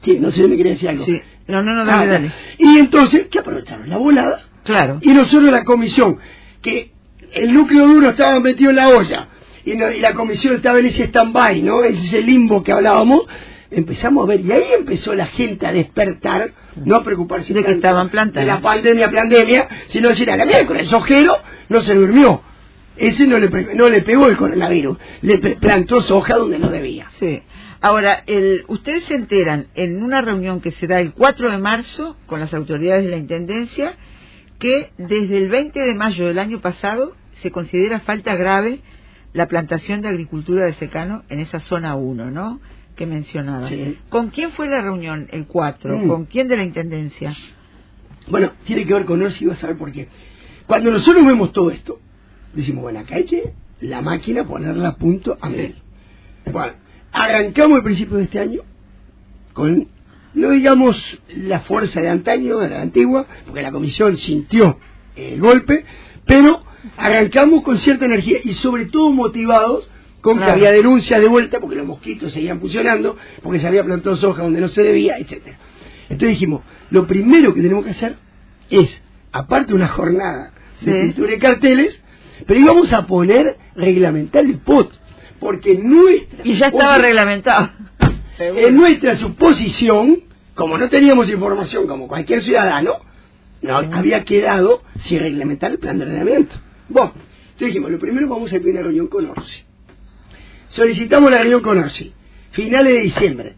C: Sí, no sé si me quería decir algo.
B: Sí. No, no, no, dale,
C: Ah,
B: dale.
C: Y entonces, ¿qué aprovecharon? La volada
B: Claro.
C: y nosotros la comisión, que el núcleo duro estaba metido en la olla y, no- y la comisión estaba en ese stand-by, ¿no? En ese limbo que hablábamos, empezamos a ver, y ahí empezó la gente a despertar, no a preocuparse
B: De que estaban plantadas.
C: de la pandemia, pandemia, sino decir, a la miércoles, el ojero no se durmió. Ese no le, no le pegó el coronavirus, le plantó soja donde no debía.
B: Sí. Ahora, el, ustedes se enteran en una reunión que se da el 4 de marzo con las autoridades de la Intendencia que desde el 20 de mayo del año pasado se considera falta grave la plantación de agricultura de secano en esa zona 1, ¿no? Que mencionaba.
C: Sí.
B: ¿Con quién fue la reunión el 4?
C: Mm.
B: ¿Con quién de la Intendencia?
C: Bueno, tiene que ver con Orsi, vas a ver por qué. Cuando nosotros vemos todo esto, decimos, bueno, acá hay que la máquina ponerla a punto a mil. Bueno, arrancamos el principio de este año con, no digamos la fuerza de antaño, de la antigua, porque la comisión sintió el golpe, pero arrancamos con cierta energía y sobre todo motivados con
B: Claro.
C: que había denuncias de vuelta porque los mosquitos seguían funcionando, porque se había plantado soja donde no se debía, etcétera. Entonces dijimos, lo primero que tenemos que hacer es, aparte de una jornada de
B: Sí.
C: pintura de carteles, pero íbamos a poner reglamentar el POT, porque nuestra
B: Y ya estaba reglamentado.
C: en nuestra suposición, como no teníamos información como cualquier ciudadano, no había quedado sin reglamentar el plan de ordenamiento. Bueno, entonces dijimos, lo primero vamos a pedir una reunión con Orsi. Solicitamos la reunión con Orsi. Finales de diciembre.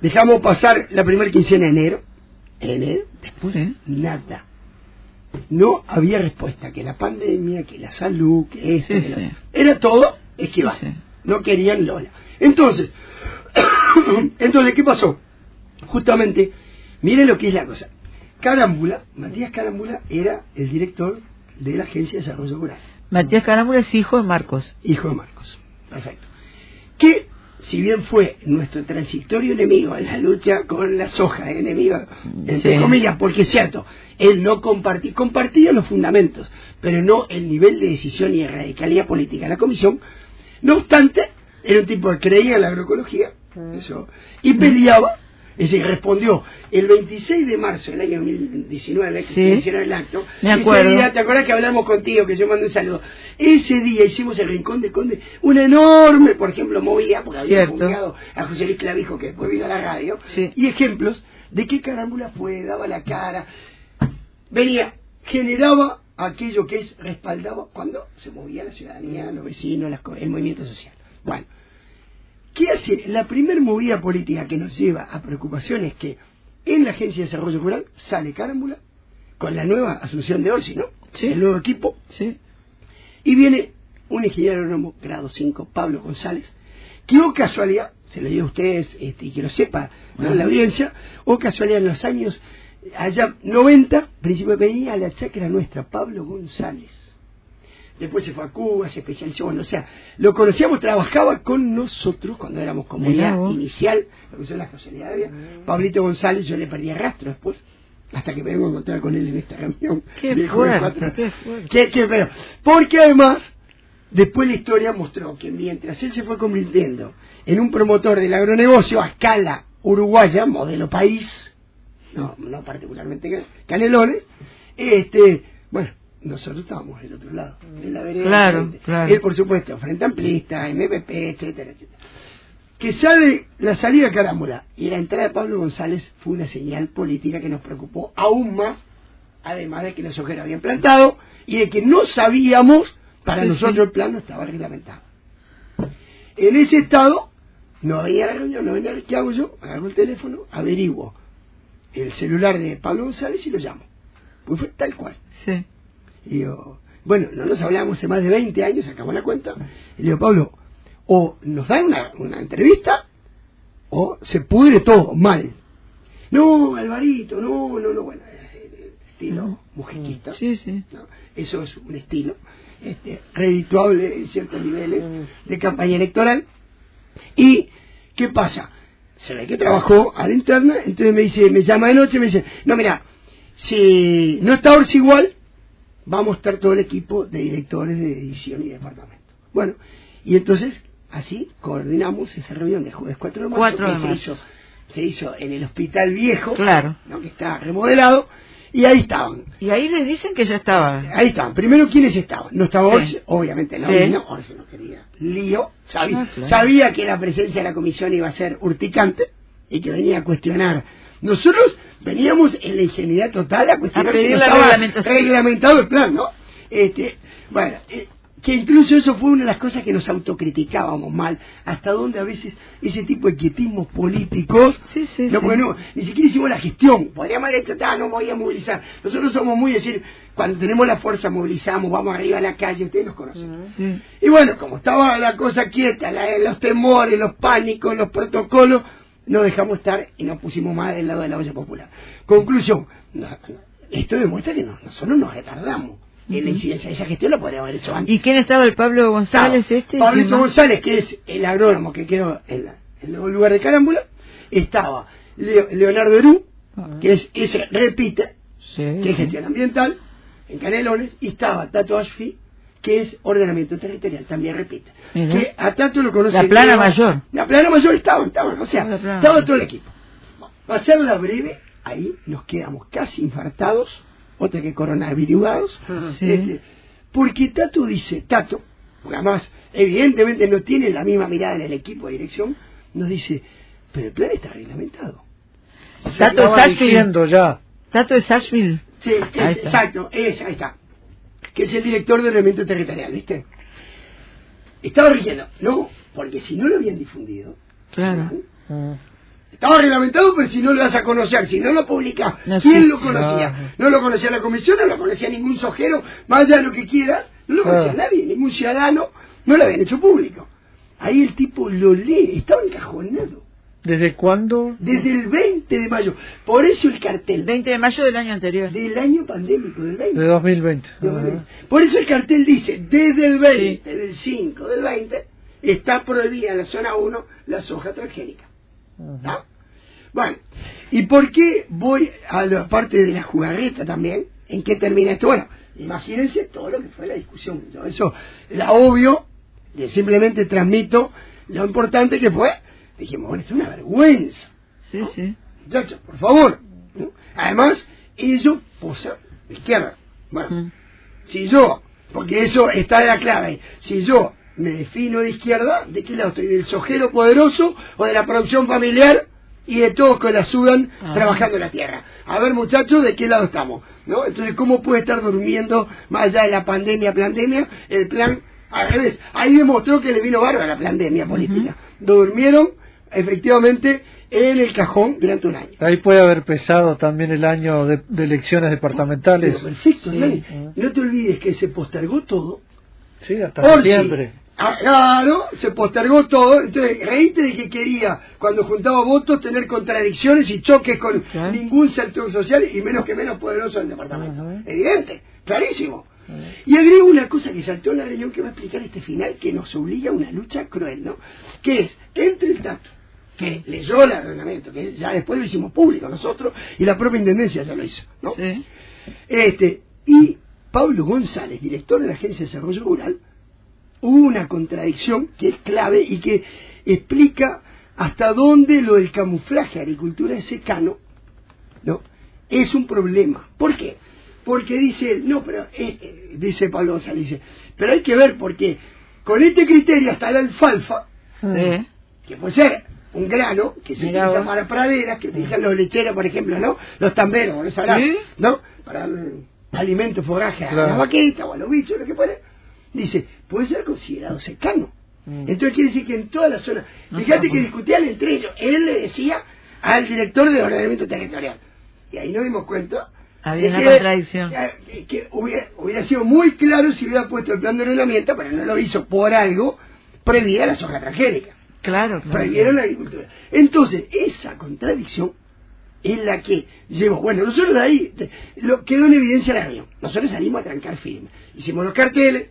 C: Dejamos pasar la primera quincena de enero. En enero, después
B: Sí.
C: nada. No había respuesta, que la pandemia, que la salud, que esto,
B: Sí,
C: que la-
B: sí.
C: Era todo esquivar.
B: Sí.
C: No querían Lola. Entonces, Entonces, ¿qué pasó? Justamente, miren lo que es la cosa. Carámbula, Matías Carámbula era el director de la Agencia de Desarrollo Rural.
B: Matías Carámbula es hijo de Marcos.
C: Hijo de Marcos. Perfecto. Que, si bien fue nuestro transitorio enemigo en la lucha con la soja, enemigo, entre
B: Sí.
C: comillas, porque es cierto, él no compartía, compartía los fundamentos, pero no el nivel de decisión y de radicalidad política de la comisión. No obstante, era un tipo que creía en la agroecología, eso, y peleaba, es decir, respondió el 26 de marzo del año 2019, que
B: Sí.
C: hicieron el acto.
B: Me
C: ese día, ¿te acuerdas que hablamos contigo, que yo mandé un saludo? Ese día hicimos el Rincón de Conde, una enorme, por ejemplo, movida, porque había convocado a José Luis Clavijo, que después vino a la radio,
B: Sí.
C: y ejemplos de qué carámbula fue, daba la cara, venía, generaba aquello que es, respaldaba cuando se movía la ciudadanía, los vecinos, las el movimiento social. Bueno, ¿qué hace? La primer movida política que nos lleva a preocupación es que en la Agencia de Desarrollo Rural sale Carámbula con la nueva Asunción de Orsi, ¿no?
B: Sí.
C: El nuevo equipo.
B: Sí.
C: Y viene un ingeniero agrónomo grado 5, Pablo González, que o casualidad, se lo digo a ustedes este, y que lo sepa ¿no? la audiencia, o casualidad en los años allá 90, principio venía a la chacra nuestra, Pablo González. Después se fue a Cuba, se especializó, bueno, o sea, lo conocíamos, trabajaba con nosotros cuando éramos comunidad inicial, lo que son las casualidades. Pablito González, yo le perdí rastro después, hasta que me vengo a encontrar con él en esta reunión.
B: Qué
C: jueves
B: fuerte, qué fuerte.
C: Qué- qué feo. Porque además, después la historia mostró que mientras él se fue convirtiendo en un promotor del agronegocio a escala uruguaya, modelo país, no, no particularmente Canelones, este, bueno, nosotros estábamos del otro lado, en la vereda.
B: Claro, claro.
C: Él, por supuesto, frente amplista, MPP, etcétera, etcétera. Que sale la salida de Carámbula y la entrada de Pablo González fue una señal política que nos preocupó aún más, además de que los ojeros habían plantado y de que no sabíamos, para
B: Sí,
C: nosotros
B: sí.
C: el plan no estaba reglamentado. En ese estado, no venía a la reunión, no venía, ¿qué hago yo? Agarro el teléfono, averiguo el celular de Pablo González y lo llamo. Pues fue tal cual.
B: Sí.
C: Y digo, bueno, no nos hablamos hace más de 20 años, sacamos la cuenta. Y le digo, Pablo, o nos dan una, una entrevista o se pudre todo mal. No, Alvarito, no, no, no, bueno, estilo mujiquista.
B: Sí, sí.
C: ¿no? Eso es un estilo este, redituable en ciertos niveles de campaña electoral. ¿Y qué pasa? Se ve que trabajó a la interna, entonces me dice, me llama de noche y me dice, no, mira, si no está Orsi igual, vamos a estar todo el equipo de directores de edición y departamento. Bueno, y entonces así coordinamos esa reunión de jueves 4 de marzo,
B: 4 de
C: que se hizo, se hizo en el hospital viejo,
B: Claro.
C: ¿no? que está remodelado, y ahí estaban.
B: Y ahí les dicen que ya estaba.
C: Ahí estaban. Primero, ¿quiénes estaban? No estaba
B: Sí.
C: Orsi, obviamente no
B: Sí.
C: vino, Orsi no quería lío, sabía,
B: Ah, claro.
C: sabía que la presencia de la comisión iba a ser urticante y que venía a cuestionar. Nosotros veníamos en la ingenuidad total a cuestionar
B: A pedir
C: que no reglamentado el plan, ¿no? Este, bueno, eh, que incluso eso fue una de las cosas que nos autocriticábamos mal, hasta donde a veces ese tipo de quietismos políticos
B: Sí, sí,
C: no,
B: sí.
C: bueno, ni siquiera hicimos la gestión. Podríamos haber hecho, "Ah, no voy a movilizar. Nosotros somos muy decir, cuando tenemos la fuerza movilizamos, vamos arriba a la calle, ustedes nos conocen. Y bueno, como estaba la cosa quieta, la- los temores, los pánicos, los protocolos, no dejamos estar y nos pusimos más del lado de la olla popular. Conclusión, no- no, esto demuestra que no- nosotros nos retardamos. En la incidencia de esa gestión la podríamos haber hecho antes.
B: ¿Y quién estaba? ¿El Pablo González este?
C: Pablito
B: ¿Quién más?
C: González, que es el agrónomo que quedó en, la- en el lugar de Carámbula. Estaba Leo- Leonardo Erú,
B: Ah.
C: que es ese repite,
B: Sí,
C: que es gestión ambiental, en Canelones. Y estaba Tato Ashfi, que es ordenamiento territorial, también repite.
B: Mira.
C: Que a Tato lo conoce.
B: La plana mayor.
C: La plana mayor estaba, estaban, o sea, estaba todo el equipo. Para hacerla breve, ahí nos quedamos casi infartados, otra que coronavirugados.
B: Sí.
C: Este, porque Tato dice, Tato, porque además evidentemente no tiene la misma mirada en el equipo de dirección, nos dice, pero el plan está reglamentado.
B: Tato Sashville.
D: diciendo ya.
B: Tato de Sashville.
C: Sí, es-
B: Ahí está.
C: exacto, es, ahí está. Que es el director de ordenamiento territorial, ¿viste? Estaba rigiendo, no, porque si no lo habían difundido,
B: Claro.
C: Estaba reglamentado, pero si no lo vas a conocer, si no lo publicas,
B: No
C: ¿quién lo conocía?
D: Claro.
C: No lo conocía la comisión, no lo conocía ningún sojero, más allá de lo que quieras, no lo conocía
D: Claro.
C: nadie, ningún ciudadano, no lo habían hecho público. Ahí el tipo lo lee, estaba encajonado.
D: ¿Desde cuándo?
C: Desde el 20 de mayo. Por eso el cartel
B: 20 de mayo del año anterior.
C: del año pandémico, del 20.
D: De 2020.
C: De
D: Ajá.
C: 2020. Por eso el cartel dice, desde el 20, del 5, del 20, está prohibida en la zona 1 la soja transgénica. ¿Está? Bueno, ¿y por qué voy a la parte de la jugarreta también? ¿En qué termina esto? Bueno, imagínense todo lo que fue la discusión. Yo eso era obvio, simplemente transmito lo importante que fue. Dijimos, bueno, es una vergüenza.
B: Sí, sí.
C: Muchachos, por favor. ¿no? Además, ellos posan de izquierda. Bueno,
B: Mm.
C: si yo, porque eso está en la clave, si yo me defino de izquierda, ¿de qué lado estoy? ¿Del sojero poderoso o de la producción familiar y de todos que la sudan
B: Ah.
C: trabajando la tierra? A ver, muchachos, ¿de qué lado estamos? ¿no? Entonces, ¿cómo puede estar durmiendo más allá de la pandemia, pandemia, el plan al revés? Ahí demostró que le vino bárbara la pandemia política. Durmieron, efectivamente, en el cajón durante un año.
D: Ahí puede haber pesado también el año de, de elecciones departamentales.
C: Pero perfecto,
B: Sí.
C: No te olvides que se postergó todo.
D: Sí, hasta
C: Orsi. Ah, Claro, se postergó todo. Entonces, reíste de que quería, cuando juntaba votos, tener contradicciones y choques con ningún sector social y menos que menos poderoso del departamento. Evidente, clarísimo. Y agrego una cosa que saltó en la reunión que va a explicar este final, que nos obliga a una lucha cruel, ¿no? Que es, entre el Tato, que leyó el reglamento, que ya después lo hicimos público nosotros, y la propia Intendencia ya lo hizo, ¿no?
B: Sí.
C: Este, y Pablo González, director de la Agencia de Desarrollo Rural, hubo una contradicción que es clave y que explica hasta dónde lo del camuflaje agricultura de secano ¿no? es un problema. ¿Por qué? Porque dice él, no, pero, eh, eh, dice Pablo González, dice, pero hay que ver porque con este criterio hasta la alfalfa,
B: Sí.
C: que puede ser un grano que se
B: Mirá
C: utiliza para praderas, que utilizan los lecheros, por ejemplo, ¿no? Los tamberos, vos lo sabrás,
B: ¿Sí?
C: ¿no? Para dar alimento, forraje a
D: Claro.
C: las vaquitas o a los bichos, lo que fuera. Dice, puede ser considerado secano.
D: Mm.
C: Entonces quiere decir que en toda la zona,
B: No
C: fíjate que discutían entre ellos, él le decía al director de ordenamiento territorial. Y ahí nos dimos cuenta
B: Había una
C: que-
B: contradicción.
C: que, que hubiera, hubiera sido muy claro si hubiera puesto el plan de ordenamiento, pero no lo hizo por algo, prohibida la soja transgénica
B: Claro, claro.
C: prohibieron la agricultura. Entonces, esa contradicción es la que llevó. Bueno, nosotros de ahí lo, quedó en evidencia la reunión. Nosotros salimos a trancar firme. Hicimos los carteles,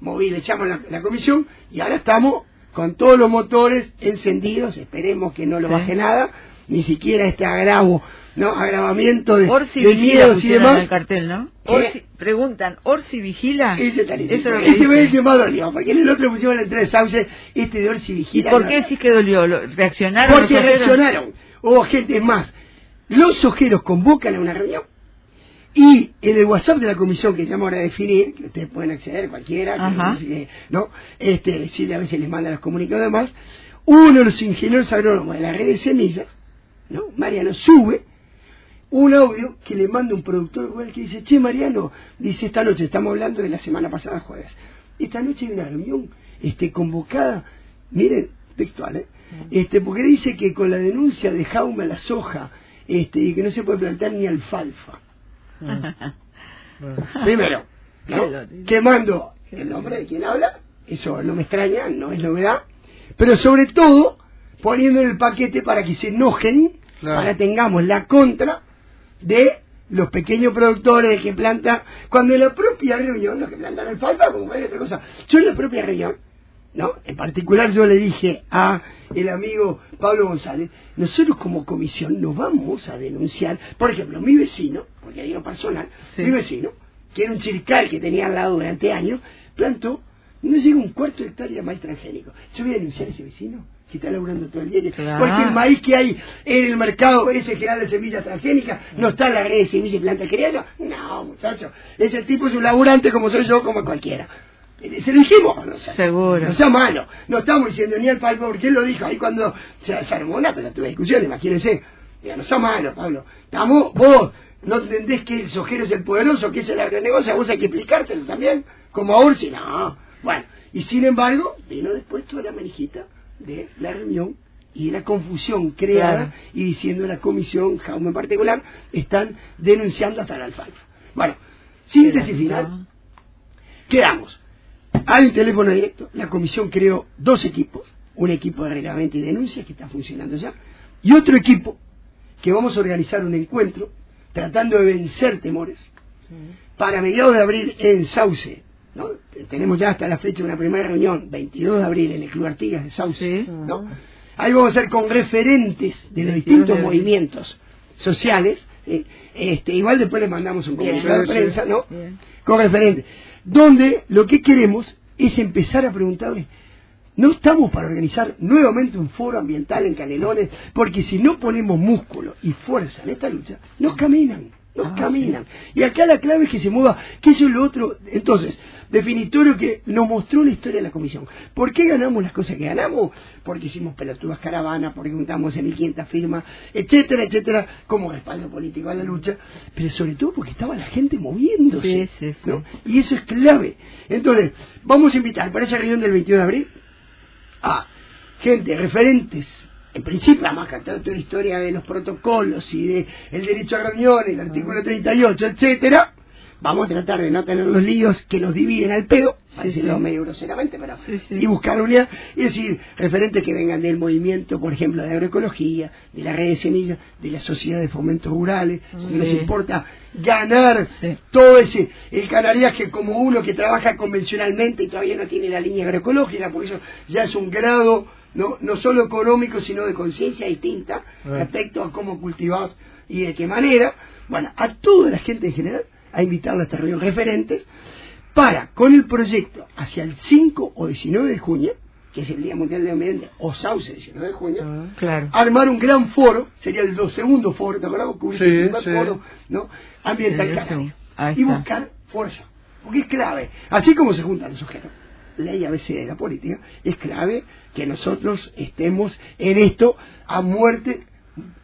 C: moví, le echamos la, la comisión y ahora estamos con todos los motores encendidos. Esperemos que no lo
B: Sí.
C: baje nada, ni siquiera este agravo, ¿no? Agravamiento de,
B: Orsi
C: de miedos y
B: pusieron en el
C: demás.
B: cartel, ¿no? Orsi- preguntan, ¿Orsi vigila?
C: Ese.
B: Eso es lo que
C: Ese fue el que más dolió, porque en el otro pusimos la entrada de sauce, este de Orsi
B: ¿Y
C: vigila.
B: por
C: no-
B: qué decís que dolió? ¿Lo- ¿Reaccionaron?
C: Porque
B: los
C: reaccionaron. Hubo gente más. Los ojeros convocan a una reunión y en el WhatsApp de la comisión que llama ahora a definir, que ustedes pueden acceder cualquiera, que, ¿no? Este, sí, a veces les manda los comunicados demás, uno de los ingenieros agrónomos de la red de semillas, ¿no? Mariano, sube un audio que le manda un productor rural que dice, che Mariano, dice esta noche, estamos hablando de la semana pasada jueves, esta noche hay una reunión este, convocada, miren, textual, ¿eh? este, porque dice que con la denuncia de Jaume a la soja, este, y que no se puede plantar ni alfalfa.
D: Bueno.
C: Primero, ¿no? Quemando el nombre de quien habla, eso no me extraña, no es novedad, pero sobre todo poniendo en el paquete para que se enojen,
D: Claro.
C: para tengamos la contra de los pequeños productores que planta, cuando en la propia reunión, los que plantan alfalfa, como hay otra cosa, yo en la propia reunión, ¿no? En particular yo le dije a el amigo Pablo González, nosotros como comisión nos vamos a denunciar, por ejemplo, mi vecino, porque digo personal,
B: Sí.
C: mi vecino, que era un chircal que tenía al lado durante años, plantó, no llega un cuarto de hectárea de maíz transgénico. Yo voy a denunciar a ese vecino que está laburando todo el día.
B: Claro.
C: Porque el maíz que hay en el mercado, ese que da de semillas transgénicas, no está en la red de semillas y plantas criollas. No, muchacho. Ese tipo es un laburante como soy yo, como cualquiera. Se lo dijimos, no sea,
B: Seguro.
C: no sea malo. No estamos diciendo ni al Pablo, porque él lo dijo ahí cuando se, se armó una pelotuda discusión, imagínense. Diga, no sea malo, Pablo. Estamos, vos no entendés que el sojero es el poderoso, que es el agronegocio, vos hay que explicártelo también, como a Ursi, no. Bueno, y sin embargo, vino después toda la manijita de la reunión y la confusión creada
B: Claro.
C: y diciendo la comisión, Jaume en particular, están denunciando hasta la alfalfa. Bueno, síntesis final, quedamos. Hay un teléfono directo. La comisión creó dos equipos. Un equipo de reglamento y denuncia que está funcionando ya. Y otro equipo que vamos a organizar un encuentro tratando de vencer temores para mediados de abril en Sauce. ¿No? Tenemos ya hasta la fecha una primera reunión, 22 de abril en el Club Artigas de Sauce. ¿no? Ahí vamos a ser con referentes de los distintos movimientos sociales. ¿sí? Este, igual después les mandamos un comunicado de prensa, ¿no? Con referentes. Donde lo que queremos es empezar a preguntarles no estamos para organizar nuevamente un foro ambiental en Canelones, porque si no ponemos músculo y fuerza en esta lucha, nos caminan, nos
B: Ah,
C: caminan. Y acá la clave es que se mueva, que eso es lo otro. Entonces, definitorio que nos mostró la historia de la comisión. ¿Por qué ganamos las cosas que ganamos? Porque hicimos pelotudas caravanas, porque juntamos en 1500 firmas, etcétera, etcétera, como respaldo político a la lucha, pero sobre todo porque estaba la gente moviéndose.
B: Sí, sí, sí.
C: ¿no? Y eso es clave. Entonces, vamos a invitar para esa reunión del 21 de abril a gente, referentes, en principio, además cantar toda la historia de los protocolos y de el derecho a reunión, el artículo 38, etcétera, vamos a tratar de no tener los líos que nos dividen al pedo, para decirlo medio groseramente, pero
B: Sí, sí.
C: y buscar unidad, y decir, referentes que vengan del movimiento, por ejemplo, de agroecología, de la red de semillas, de la sociedad de fomentos rurales, si nos
B: Sí.
C: importa ganar
B: Sí.
C: todo ese, el canariaje como uno que trabaja convencionalmente y todavía no tiene la línea agroecológica, porque eso ya es un grado no, no solo económico, sino de conciencia distinta respecto a cómo cultivás y de qué manera. Bueno, a toda la gente en general, a invitarla a esta reunión referentes, para, con el proyecto, hacia el 5 o 19 de junio, que es el Día Mundial Medio Ambiente, o Sauce 19 de junio,
D: Ah.
B: Claro.
C: armar un gran foro, sería el segundo foro, ¿te hubiese
D: Sí,
C: gran
D: sí.
C: foro, ¿no? Ambiental
B: Sí,
C: canario. Y buscar fuerza, porque es clave. Así como se juntan los sujetos, ley ABC de la política, es clave que nosotros estemos en esto a muerte,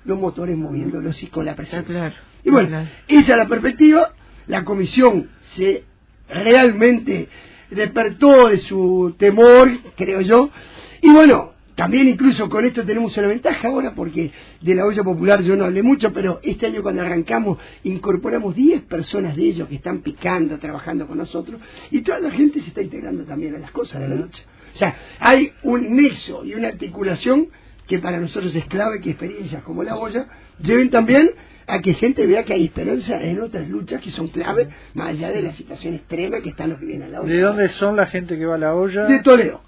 C: los motores moviéndolos y con la presencia.
B: Está claro.
C: Y bueno,
B: Claro.
C: esa es la perspectiva, la comisión se realmente despertó de su temor, creo yo, y bueno, también incluso con esto tenemos una ventaja ahora, porque de la olla popular yo no hablé mucho, pero este año cuando arrancamos incorporamos 10 personas de ellos que están picando, trabajando con nosotros, y toda la gente se está integrando también a las cosas de la lucha. O sea, hay un nexo y una articulación que para nosotros es clave que experiencias como la olla lleven también a que gente vea que hay esperanza en otras luchas que son clave, más allá de la situación extrema que están los que vienen a la olla.
D: ¿De dónde son la gente que va a la olla?
C: De Toledo.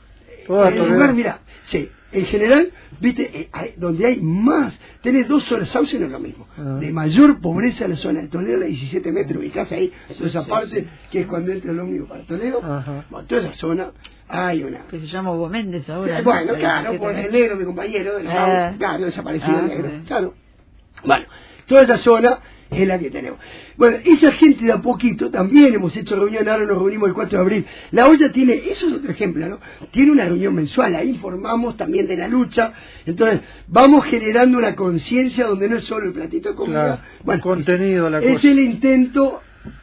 D: Toda
C: en el lugar, mira, sí, en general, viste, eh, hay- donde hay más, tenés dos zonas, Sauce no es lo mismo,
D: Ah.
C: de mayor pobreza la zona de Toledo, la 17 metros, ubicás ahí, toda esa parte, que es cuando entra el ómnibus para Toledo,
D: Ajá.
C: bueno, toda esa zona hay una...
B: Que se llama Hugo Méndez ahora.
C: Bueno,
B: La
C: claro,
B: 17
C: por el negro, mi compañero, de la
B: Ah.
C: Claro, desaparecido
B: Ah,
C: el negro, claro. Bueno, toda esa zona es la que tenemos. Bueno, esa gente de a poquito, también hemos hecho reunión, ahora nos reunimos el 4 de abril. La olla tiene, eso es otro ejemplo, ¿no? Tiene una reunión mensual, ahí informamos también de la lucha. Entonces, vamos generando una conciencia donde no es solo el platito de comida.
D: Claro, un contenido la
C: es
D: cosa.
C: el intento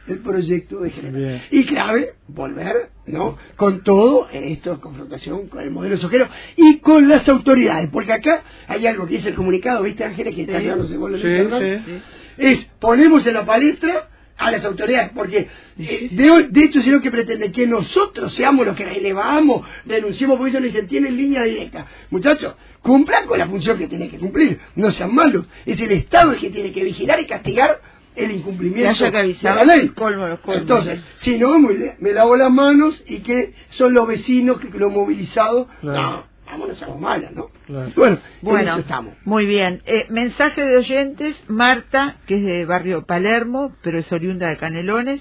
C: el proyecto de generar.
D: Bien.
C: Y clave, volver, ¿no? Con todo en esto, confrontación con el modelo sojero y con las autoridades, porque acá hay algo que dice el comunicado, ¿viste Ángeles? Que está
B: Sí.
C: llevándose con los
D: Sí,
C: internos?
D: sí.
C: Es, ponemos en la palestra a las autoridades, porque eh, de, de hecho, si no que pretende que nosotros seamos los que relevamos, denunciemos, porque ellos nos dicen, tienen línea directa. Muchachos, cumplan con la función que tienen que cumplir, no sean malos. Es el Estado el que tiene que vigilar y castigar el incumplimiento de la ley.
B: los los
C: Entonces, si no, me lavo las manos y que son los vecinos que, que lo movilizados.
D: Claro.
C: No, vámonos a malas, ¿no?
D: Claro.
C: Bueno, en
B: Bueno,
C: eso estamos.
B: muy bien. Eh, mensaje de oyentes, Marta, que es de barrio Palermo, pero es oriunda de Canelones,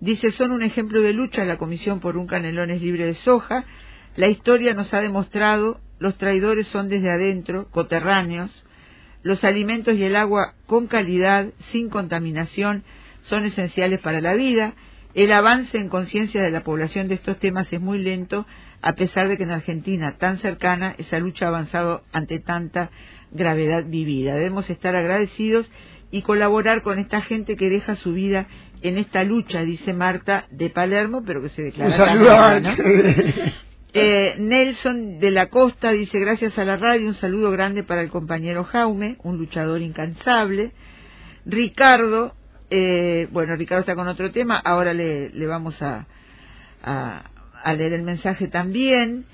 B: dice, son un ejemplo de lucha la Comisión por un Canelones libre de soja. La historia nos ha demostrado, los traidores son desde adentro, coterráneos. Los alimentos y el agua con calidad, sin contaminación, son esenciales para la vida. El avance en conciencia de la población de estos temas es muy lento, a pesar de que en Argentina, tan cercana, esa lucha ha avanzado ante tanta gravedad vivida. Debemos estar agradecidos y colaborar con esta gente que deja su vida en esta lucha, dice Marta de Palermo, pero que se declara. Eh, Nelson de la Costa dice gracias a la radio, un saludo grande para el compañero Jaume, un luchador incansable. Ricardo, eh, bueno, Ricardo está con otro tema, ahora le, le vamos a, a, a leer el mensaje también.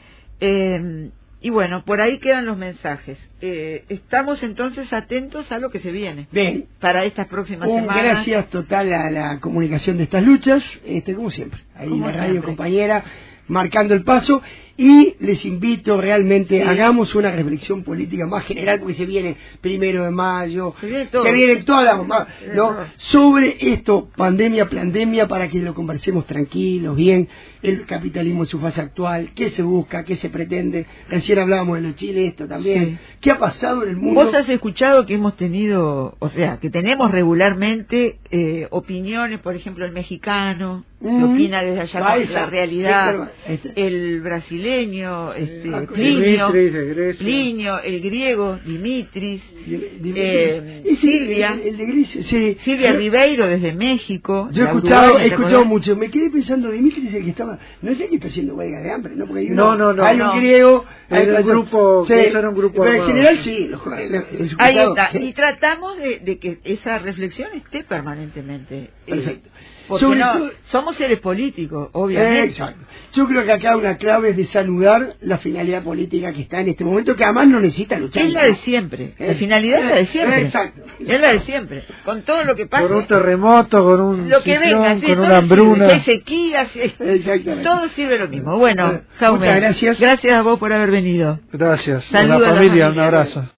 B: Eh, y bueno, por ahí quedan los mensajes. Eh, estamos entonces atentos a lo que se viene.
C: Bien.
B: Para estas próximas
C: Un
B: semanas.
C: gracias total a la comunicación de estas luchas, este, como siempre, ahí
B: Como
C: la radio
B: siempre.
C: compañera marcando el paso y les invito realmente
B: Sí.
C: hagamos una reflexión política más general porque se viene primero de mayo
B: Se viene todo.
C: se ma-
B: Eh,
C: ¿no? sobre esto pandemia pandemia para que lo conversemos tranquilos bien el capitalismo en su fase actual qué se busca qué se pretende recién hablábamos de los Chile esto también
B: Sí.
C: qué ha pasado en el mundo
B: Vos has escuchado que hemos tenido, o sea, que tenemos regularmente eh, opiniones, por ejemplo, el mexicano, que
C: Mm.
B: opina desde allá
C: Ah,
B: la realidad, el brasileño, este,
C: Ah,
B: Plinio,
D: Dimitris.
B: Plinio, el griego, Dimitris,
C: Di- di-
B: eh,
C: ese-
B: Silvia,
C: el, el de Grecia, sí.
B: Silvia
C: Yo-
B: Ribeiro desde México.
C: Yo he escuchado, he
B: ¿te
C: escuchado mucho. Me quedé pensando, Dimitri es el que estaba. No el que está haciendo huelga de hambre, ¿no? Porque hay,
D: No,
C: uno-
D: no, no.
C: hay
B: No.
C: un griego. hay
D: un grupo-
C: Sí,
D: eso era un grupo
C: Pero en general
D: sí.
C: Los, los-
B: Ahí está. Y tratamos de, de que esa reflexión esté permanentemente. eh,
C: Perfecto.
B: Porque
C: Sobre
B: no,
C: todo-
B: somos seres políticos, obviamente.
C: Exacto. Yo creo que acá una clave es de saludar la finalidad política que está en este momento, que además no necesita luchar.
B: Es la de siempre. La finalidad es la de siempre.
C: Exacto.
B: Es la de siempre. Con todo lo que pasa.
D: Con un terremoto, con un
B: lo que
D: ciclón,
B: venga, sí,
D: con una hambruna.
B: sirve. Sequía,
C: Exactamente.
B: todo sirve lo mismo. Bueno,
C: Eh,
B: Jaume,
C: muchas gracias.
B: Gracias a vos por haber venido.
D: Gracias. A
B: Saludos a
D: la
B: la
D: familia, un abrazo.